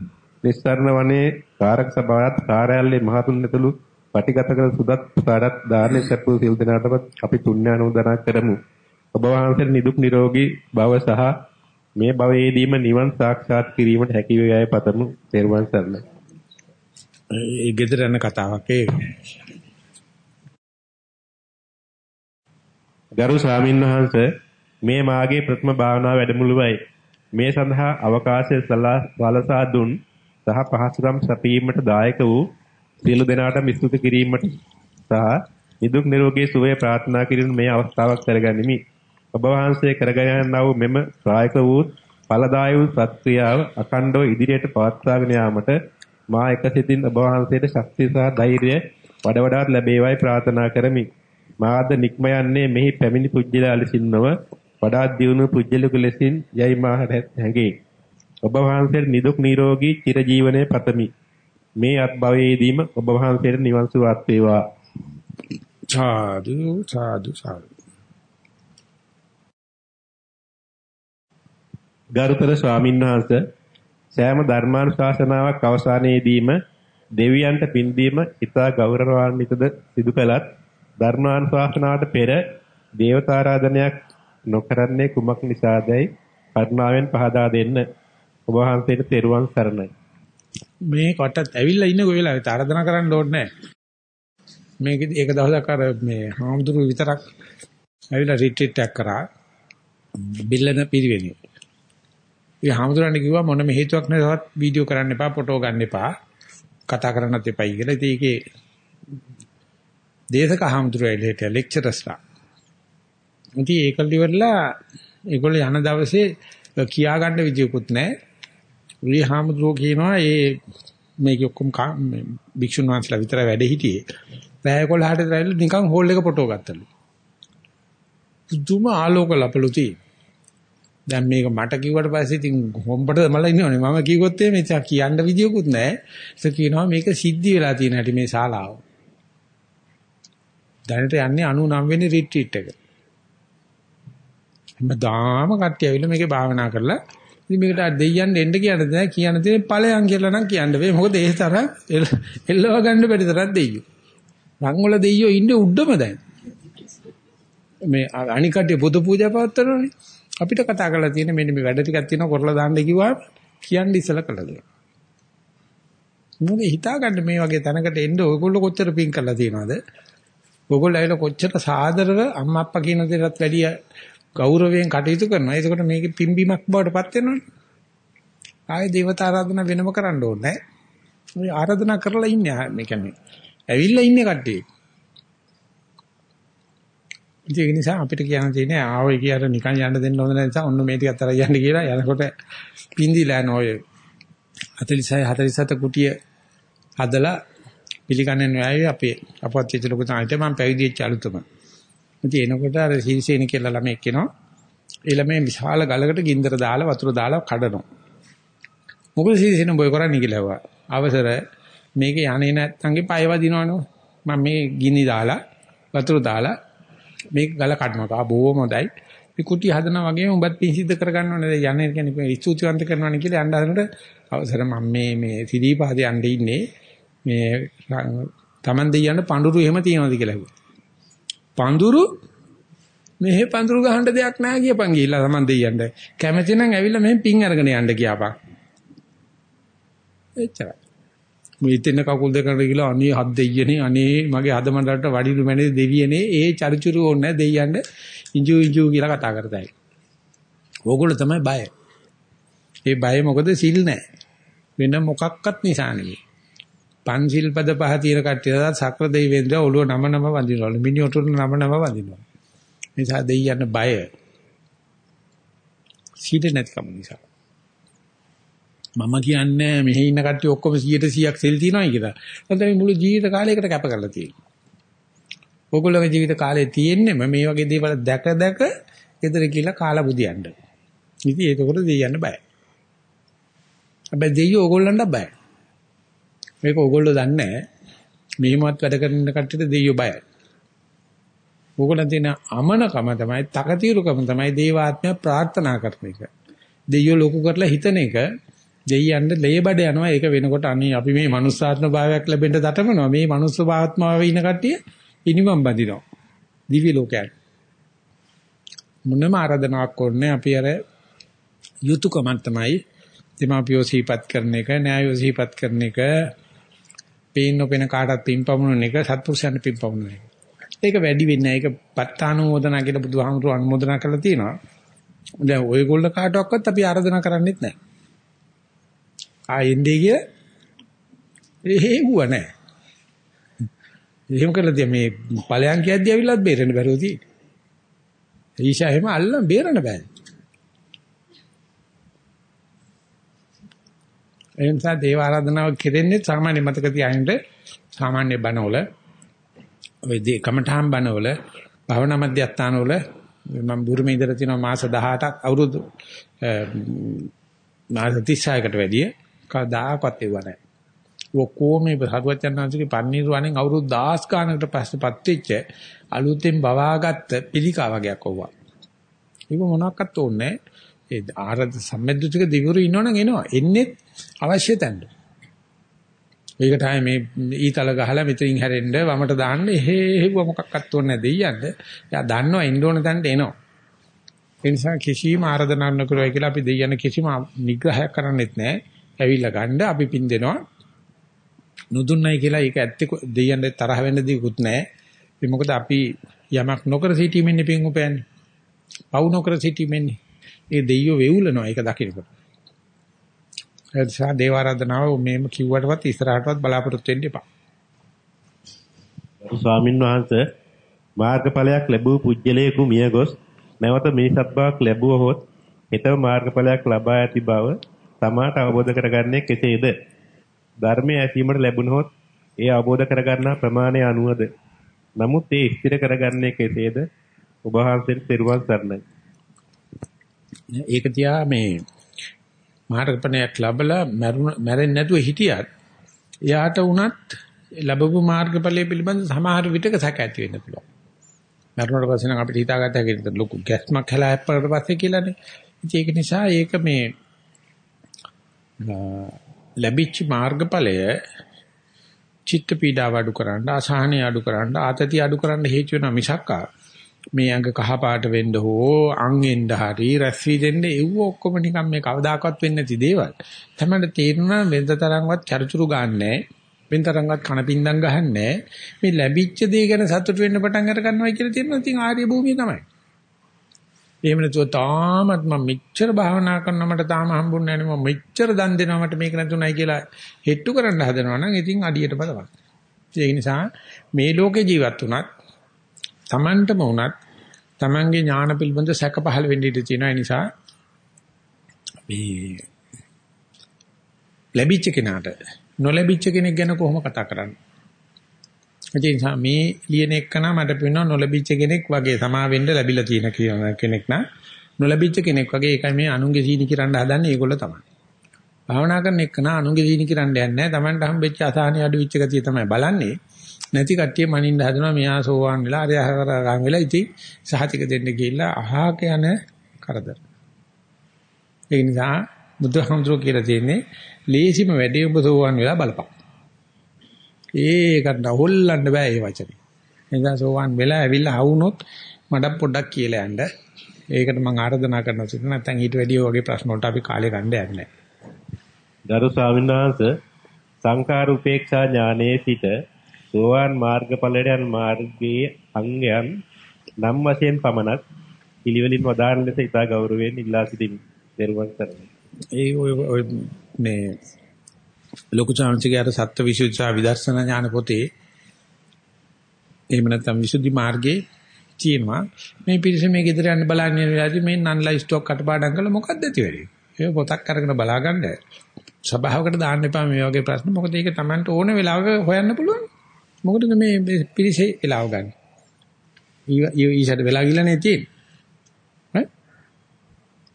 Speaker 2: නිස්සාරණ වනයේ කාරක සභාවත් කාර්යාලයේ මහතුන් ඇතුළු පටිගත කළ සුදත් ප්‍රසාරත් දාන්නේ සැපු සිල් දනාටවත් අපි පුණ්‍යානුමෝදනා කරමු. ඔබ වහන්සේට නිදුක් නිරෝගී භව සහ මේ භවයේදීම නිවන් සාක්ෂාත් කිරීමට හැකි වේයයි පතමු. තෙරුවන් සරණයි.
Speaker 1: ඒ ගෙදර යන කතාවක් ඒ.
Speaker 2: ගරු ස්වාමීන් වහන්සේ මේ මාගේ ප්‍රථම භාවනා වැඩමුළුවයි. මේ සඳහා අවකාශය සලසා දුන් සහ පහසුකම් සැපීමට දායක වූ සියලු දෙනාට මිස්තුති කිරීමට සහ නිදුක් නිරෝගී සුවය ප්‍රාර්ථනා කිරීම මේ අවස්ථාවක් කරගනිමි. ඔබ වහන්සේ කරගෙන යනා වූ මෙම ප්‍රායක වූ ඵලදායී වූ සත්‍ක්‍රියාව අකණ්ඩව ඉදිරියට පවත්වාගෙන යාමට මා එකසිතින් ඔබ වහන්සේට ශක්තිය සහ ධෛර්යය වඩ වඩාත් ලැබේවයි ප්‍රාර්ථනා කරමි. මාද නික්ම යන්නේ මෙහි පැමිණි පුජ්‍යලා ලෙසින්ම වඩාත් දියුණු පුජ්‍යලක ලෙසින් යයි මා හැඟේ. ඔබ වහන්සේට නිදුක් නිරෝගී චිරජීවනයේ පතමි. මේ අත්භවයේදීම ඔබ වහන්සේට නිවන් සුවත් වේවා.
Speaker 1: සාදු සාදු සාදු.
Speaker 2: ගරුතර ස්වාමින්වහන්සේ සෑම ධර්මානුශාසනාවක් අවසානයේදීම දෙවියන්ට පින්දීම ඉතා ගෞරවාන්විතද සිදු කළත් ධර්මානුශාසනාවට පෙර දේවතාරාධනයක් නොකරන්නේ කුමක් නිසාදයි කරුණාවෙන් පහදා දෙන්න ඔබ වහන්සේට තෙරුවන් සරණයි
Speaker 1: මේ කොටත් ඇවිල්ලා ඉන්නේ කොයි වෙලාවෙත් ආරාධනා කරන්න ඕනේ නැහැ. මේක ඒක දවසක් අර මේ හාමුදුරු විතරක් ඇවිල්ලා රිට්‍රීට් එකක් කරා බිල්ලන පිරිවෙනේ. ඒ හාමුදුරන් කිව්වා මොනම හේතුවක් නැතවත් වීඩියෝ කරන්න එපා, ෆොටෝ ගන්න එපා, කතා කරන්නත් එපයි කියලා. ඉතින් ඒකේ දේශක හාමුදුරුවෝ ලෙක්චරර්ස්ලා. ඉතින් ඒකල් ඉවරලා ඒගොල්ලෝ යන දවසේ කියා ගන්න විදියකුත් නැහැ. උලි හාමුදුරුවෝ කියනවා ඒ මේක ඔක්කොම භික්ෂුන් වහන්සේලා විතර වැඩ හිටියේ. පැය 11ට ඉඳලා නිකන් හෝල් එක ෆොටෝ ගත්තලු. පුදුම ආලෝක ලපලු දැන් මේක මට කිව්වට පස්සේ ඉතින් හොම්බට මල ඉන්නවනේ මම කිව්වොත් මේ කියන්න විදියකුත් නැහැ. ඒක කියනවා මේක සිද්ධි වෙලා තියෙන හැටි මේ ශාලාව. දැනට යන්නේ 99 වෙනි රිට්‍රීට් එක. හැමදාම කට්ටිය ඇවිල්ලා මේකේ භාවනා කරලා ඉතින් මේකට දෙයියන් එන්න කියන්න දෙයක් කියන්න තියෙන්නේ ඵලයන් කියලා නම් කියන්න බෑ. මොකද ඒ තරම් එල්ලව ගන්න බැරි තරම් දෙයියෝ. රංගවල දෙයියෝ ඉන්නේ උඩම දැන්. මේ අනිකට බුදු පූජා පවත්වනෝනේ. අපිට කතා කරලා තියෙන්නේ මෙන්න මේ වැඩ ටිකක් තියෙනවා කරලා දාන්න කිව්වා කියන්න ඉස්සලා කළා දෙයක්. මොකද හිතා ගන්න මේ වගේ තැනකට එන්න ඔයගොල්ලෝ කොච්චර පින් කරලා තියෙනවද? ඔයගොල්ලෝ ඇවිල්ලා කොච්චර සාදරව අම්මා අප්පා කියන දේටත් වැඩිය ගෞරවයෙන් කටයුතු කරනවා. එතකොට මේකේ පිම්බීමක් බවට පත් වෙනවනේ. ආයේ දේවතා ආරාධනා වෙනම කරන්න ඕනේ නැහැ. ආරාධනා කරලා ඉන්නේ මේ කියන්නේ ඇවිල්ලා ඉන්නේ කට්ටිය. ඒක නිසා අපිට කියන්න තියෙන්නේ ආවයි කියලා නිකන් යන්න දෙන්න හොඳ නැහැ නිසා ඔන්න මේ ටික අතර යන්න කියලා යනකොට පින්දිලා නෝය 46 47 කුටිය හදලා පිළිගන්නේ නැහැ අපේ අපවත් චිත්‍ර ලොකු තායිට මම පැවිදි වෙච්ච අලුතම. ඉතින් එනකොට අර සීසේන කියලා ළමෙක් එනවා. ඒ ළමයි විශාල ගලකට ගින්දර දාලා වතුර දාලා කඩනවා. මොකද සීසේන බොය කරන්නේ කියලා අවසර මේක යන්නේ නැත්නම්ගේ පය වදිනවනේ. මම මේ ගිනි දාලා වතුර දාලා මේක ගල කඩනවා. බොහොම හොඳයි. මේ කුටි හදනා වගේම උඹත් පින් සිද්ධ කරගන්න ඕනේ. යන්නේ කියන්නේ ස්තුතිවන්ත කරනවානේ කියලා යන්න හදනකොට අවසර මම මේ මේ සිදීපාදේ යන්න ඉන්නේ. මේ Taman දෙයයන් පඳුරු එහෙම තියනවාද කියලා. පඳුරු මෙහෙ පඳුරු ගහන්න දෙයක් නැහැ කියපන් ගිහිල්ලා තමන් දෙයියන්ට. කැමති නම් ඇවිල්ලා මෙහෙන් පින් අරගෙන යන්න කියපන්. එච්චරයි. මේ ඉතින් කකුල් දෙකට ගිහලා අනේ හත් දෙයියනේ අනේ මගේ හද මණ්ඩලට වඩිරු මැනේ දෙවියනේ ඒ චරිචුරු ඕනේ දෙයියන්ට ඉංජු ඉංජු කියලා කතා කරතයි. ඕගොල්ලෝ තමයි බය. ඒ බය මොකද සිල් නැහැ. වෙන මොකක්වත් නිසා නෙවෙයි. පන්සිල් පද පහ තියෙන කට්ටිය සක්‍ර දෙවියන්ද ඔළුව නම නම වඳිනවලු. මිනි ඔටුන නම නම වඳිනවා. නිසා දෙයියන් බය. සීද නැතිකම නිසා. මම කියන්නේ මෙහි ඉන්න කට්ටිය ඔක්කොම 100%ක් සෙල් තියනවායි කියලා. නැත්නම් මුළු ජීවිත කාලයකට කැප කරලා තියෙනවා. ඕගොල්ලෝගේ ජීවිත කාලේ තියෙන්නේම මේ වගේ දේවල් දැක දැක ගෙදර කියලා කාලා බුදියන්න. ඉතින් ඒකකොට දෙයයන් බයයි. හැබැයි දෙයියෝ ඕගොල්ලන්ට බයයි. මේක ඕගොල්ලෝ දන්නේ නැහැ. මෙහිමත් වැඩ කරන කට්ටියට දෙයියෝ බයයි. ඕගොල්ලන් තියෙන අමනකම තමයි, තකතිරුකම තමයි දේවාත්මය ප්‍රාර්ථනා කරන එක. දෙයියෝ ලොකු කරලා හිතන එක දෙයියන්ට ලේබඩ යනවා. ඒක වෙනකොට අනේ අපි මේ මනුස්සාත්ම භාවයක් ලැබෙන්න දතමනවා. මේ මනුස්ස භාවත්මාවේ ඉන කට්ටිය ඉනිමම් බඳිනවා. දිවි ලෝකයන්. මොනම ආරාධනාවක් කරන්නේ අපි අර යුතුයකම තමයි දෙමාපියෝ සිහිපත් කරන එක, න්යායෝ සිහිපත් කරන එක, පේන්න පේන කාටත් පින්පමුණන එක, සත්පුරුෂයන් පින්පමුණන එක. ඒක වැඩි වෙන්නේ නැහැ. ඒක පත්තානුමෝදනා කියලා බුදුහාමුදුරුවෝ අනුමෝදනා කරලා තියෙනවා. දැන් ඔයගොල්ලෝ කාටවත් අපි ආරාධනා කරන්නේත් නැහැ. ආයෙන්දී කිය එහෙව්ව නැහැ. එහෙම කළා මේ ඵලයන් කියද්දී ඇවිල්ලාත් බේරෙන්න බැරුව තියෙන්නේ. ඊෂා එහෙම අල්ලන් බේරන්න බෑ. ඒ නිසා දේව ආරාධනාව කෙරෙන්නේ සාමාන්‍ය මතක තියාගන්න සාමාන්‍ය බණවල ඔය දී කමඨාම් බණවල භවනා මධ්‍යස්ථානවල මම බුරුමේ ඉඳලා තියෙනවා මාස 18ක් අවුරුදු මාස 36කට වැඩිය කවදාකවත් ඒව නැහැ. ඔක්කොම මේ භගවත්යන්වහන්සේගේ පන්නීරු වණෙන් අවුරුදු 10 ගානකට පස්සේපත් වෙච්ච අලුතෙන් බවාගත්ත පිළිකා වගේක් ඔව්වා. ඒක මොනවාක්වත් ඕනේ ඒ ආරද සම්මෙද්දුතික දිවුරු ඉන්නවනම් එනවා. එන්නේ අවශ්‍ය තැනට. ඒක තමයි මේ ඊතල ගහලා මෙතනින් හැරෙන්න වමට දාන්න එහෙව මොකක්වත් ඕනේ නැද දෙයියන්ට. එයා දන්නවා එන්න ඕන තැනට එනවා. ඒ නිසා කිසිම ආරාධනා නොකරයි කියලා අපි දෙයියන් කිසිම නිග්‍රහයක් කරන්නෙත් නැහැ. ඇවිල්ලා ගන්න අපි පින් දෙනවා. නොදුන්නයි කියලා ඒක ඇත්තේ දෙයියන්ට තරහ වෙන්න දෙයක්වත් නැහැ. ඒ මොකද අපි යමක් නොකර සිටීමෙන්නේ පින් උපයන්නේ. පවු නොකර සිටීමෙන්නේ. ඒ දෙයියෝ වෙවුලනවා ඒක දකිනකොට. ඒ නිසා දේව ආරාධනාව මේම කිව්වටවත් ඉස්සරහටවත් බලාපොරොත්තු වෙන්න එපා.
Speaker 2: ස්වාමින් වහන්සේ මාර්ගඵලයක් ලැබූ පුජ්‍යලයකු මිය ගොස් නැවත මිනිසත් බවක් ලැබුවහොත් හිතව මාර්ගඵලයක් ලබා ඇති බව තමාට අවබෝධ කරගන්නේ කෙසේද? ධර්මයේ ඇසීමට ලැබුණොත් ඒ අවබෝධ කරගන්නා ප්‍රමාණය අනුවද? නමුත් ඒ ස්ථිර කරගන්නේ කෙසේද? ඔබ වහන්සේට පෙරවන් සරණයි.
Speaker 1: ඒක තියා මේ මාර්ගඵලයක් ලැබලා මැරෙන්නේ නැතුව හිටියත් එයාට උනත් ලැබපු මාර්ගඵලයේ පිළිබඳ සමහර විටක සැක ඇති වෙන්න පුළුවන්. මරුණට පස්සේ නම් අපිට හිතාගත්ත හැකියි ලොකු ගැස්මක් හැලා අප්පකට පස්සේ කියලානේ. ඉතින් ඒක නිසා ඒක මේ ලැබිච්ච මාර්ගඵලය චිත්ත පීඩාව අඩු කරන්න, අසහනය අඩු කරන්න, ආතතිය අඩු කරන්න හේතු වෙනවා මිසක්කා මේ අඟ කහ පාට වෙන්න හෝ අං එන්න හරි රැස්වි දෙන්න එව්ව ඔක්කොම නිකන් මේ කවදාකවත් වෙන්නේ නැති දේවල්. තමයි තේරුණා වෙනද තරම්වත් චරිචුරු ගන්නෑ. වෙන තරම්වත් කණපින්දම් ගහන්නේ මේ ලැබිච්ච දේ ගැන සතුට වෙන්න පටන් අර ගන්නවා කියලා තියෙනවා. ඉතින් ආර්ය භූමිය තමයි. එහෙම නැතුව තාමත් මම මෙච්චර භාවනා කරනවා මට තාම හම්බුන්නේ නැහැ මම මෙච්චර දන් දෙනවා මට මේක නැතුණයි කියලා හෙට්ටු කරන්න හදනවා නම් ඉතින් අඩියට බලවත්. ඒ නිසා මේ ලෝකේ ජීවත් වුණත් Tamanටම වුණත් Tamanගේ ඥාන පිළිබඳ සැක පහළ වෙන්න ඉඩ තියෙනවා. ඒ නිසා මේ ලැබිච්ච කෙනාට නොලැබිච්ච කෙනෙක් ගැන කොහොම කතා කරන්නේ? ඒ නිසා මේ ලියන එකන මට පේනවා නොලැබිච්ච කෙනෙක් වගේ සමා වෙන්න ලැබිලා තියෙන කෙනෙක් නා නොලැබිච්ච කෙනෙක් වගේ ඒකයි මේ අනුන්ගේ සීනි කිරන්න හදන්නේ ඒගොල්ලෝ තමයි. භාවනා කරන එකන අනුන්ගේ සීනි කිරන්න යන්නේ නැහැ. Tamanට හම්බෙච්ච අසහනිය අඩු වෙච්ච ගතිය තමයි බලන්නේ. නැති කට්ටිය මනින්න හදනවා මෙයා සෝවාන් වෙලා අරය කරගන්න වෙලා ඉතින් සහතික දෙන්න ගිහිල්ලා අහක යන කරදර. ඒ නිසා බුදුහාමුදුරුවෝ කියලා තියෙන්නේ ලේසිම වැඩේ ඔබ සෝවාන් වෙලා බලපන්. ඒකට හොල්ලන්න බෑ ඒ වචනේ. එදා සෝවන් වෙලා ඇවිල්ලා ආවුනොත් මඩක් පොඩ්ඩක් කියලා යන්න. ඒකට මම ආරාධනා කරනවා සිට නැත්නම් ඊට වැඩිය වගේ ප්‍රශ්න වලට අපි කාලය ගන්න යන්නේ නැහැ.
Speaker 2: ගරු ස්වාමීන් වහන්සේ සංකාර උපේක්ෂා ඥානයේ සිට සෝවාන් මාර්ගඵලයට යන මාර්ගයේ අංගයන් නම් වශයෙන් පමණක් පිළිවෙලින් වදාන ලෙස ඉතා ගෞරවයෙන් ඉල්ලා සිටිමි. දරුවන් කරමි.
Speaker 1: ඒ ඔය මේ ලොකු චාන්සිගේ අර සත්‍ය විසුද්ධි විදර්ශනා ඥාන පොතේ එහෙම නැත්නම් විසුද්ධි මාර්ගයේ තියෙනවා මේ පිරිස මේ ගෙදර යන්න බලන්න යන වෙලාවදී මේ නන් ලයිව් ස්ටොක් කටපාඩම් කළා මොකක්ද ඇති වෙන්නේ ඒක පොතක් අරගෙන බලාගන්න සභාවකට දාන්න එපා මේ වගේ ප්‍රශ්න මොකද ඒක Tamanට ඕන වෙලාවක හොයන්න පුළුවන් මොකටද මේ පිරිසේ වෙලාව ගන්න ඊසට වෙලා ගිහලා තියෙන්නේ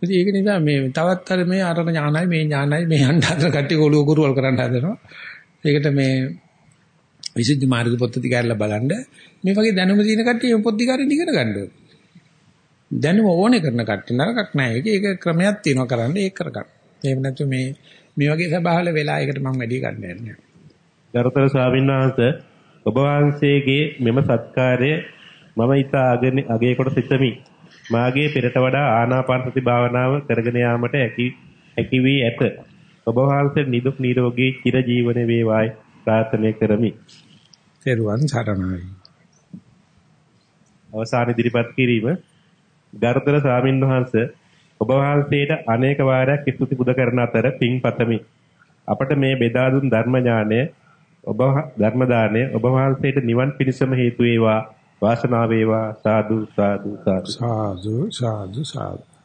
Speaker 1: ඒක නිසා මේ තවත් අර මේ අර ඥානයි මේ ඥානයි මේ යන්න හදන කට්ටිය ඔලුව කුරුවල් කරන්න හදනවා. ඒකට මේ විසුද්ධි මාර්ග පොත් ටික අරලා බලන්න මේ වගේ දැනුම තියෙන කට්ටිය මේ පොත් ටික අරින් ඉගෙන ගන්න ඕනේ. දැනුම ඕනේ කරන කට්ටිය නරකක් නෑ. ඒක ඒක ක්‍රමයක් තියෙනවා කරන්න ඒක කරගන්න. එහෙම නැතු මේ මේ වගේ සබහාල වෙලා ඒකට මම වැඩි ගන්න යන්නේ.
Speaker 2: ගරුතර ස්වාමීන් වහන්සේ ඔබ වහන්සේගේ මෙම සත්කාරය මම ඊට අගය කොට සිතමි. මාගේ පෙරට වඩා ආනාපාන සති භාවනාව කරගෙන යාමට හැකි හැකි වී ඇත. ඔබ වහන්සේ නිදුක් නිරෝගී චිර ජීවන වේවායි ප්‍රාර්ථනා කරමි.
Speaker 1: තෙරුවන් සරණයි.
Speaker 2: අවසාන ඉදිරිපත් කිරීම ගරුතර ස්වාමින් වහන්සේ ඔබ වහන්සේට අනේක වාරයක් ස්තුති පුද කරන අතර පින්පතමි. අපට මේ බෙදා දුන් ධර්ම ඥානය ඔබ ධර්ම දාණය ඔබ වහන්සේට නිවන් පිණසම හේතු වේවා වාසනාව වේවා. සාදු සාදු සාදු.
Speaker 1: සාදු සාදු සාදු.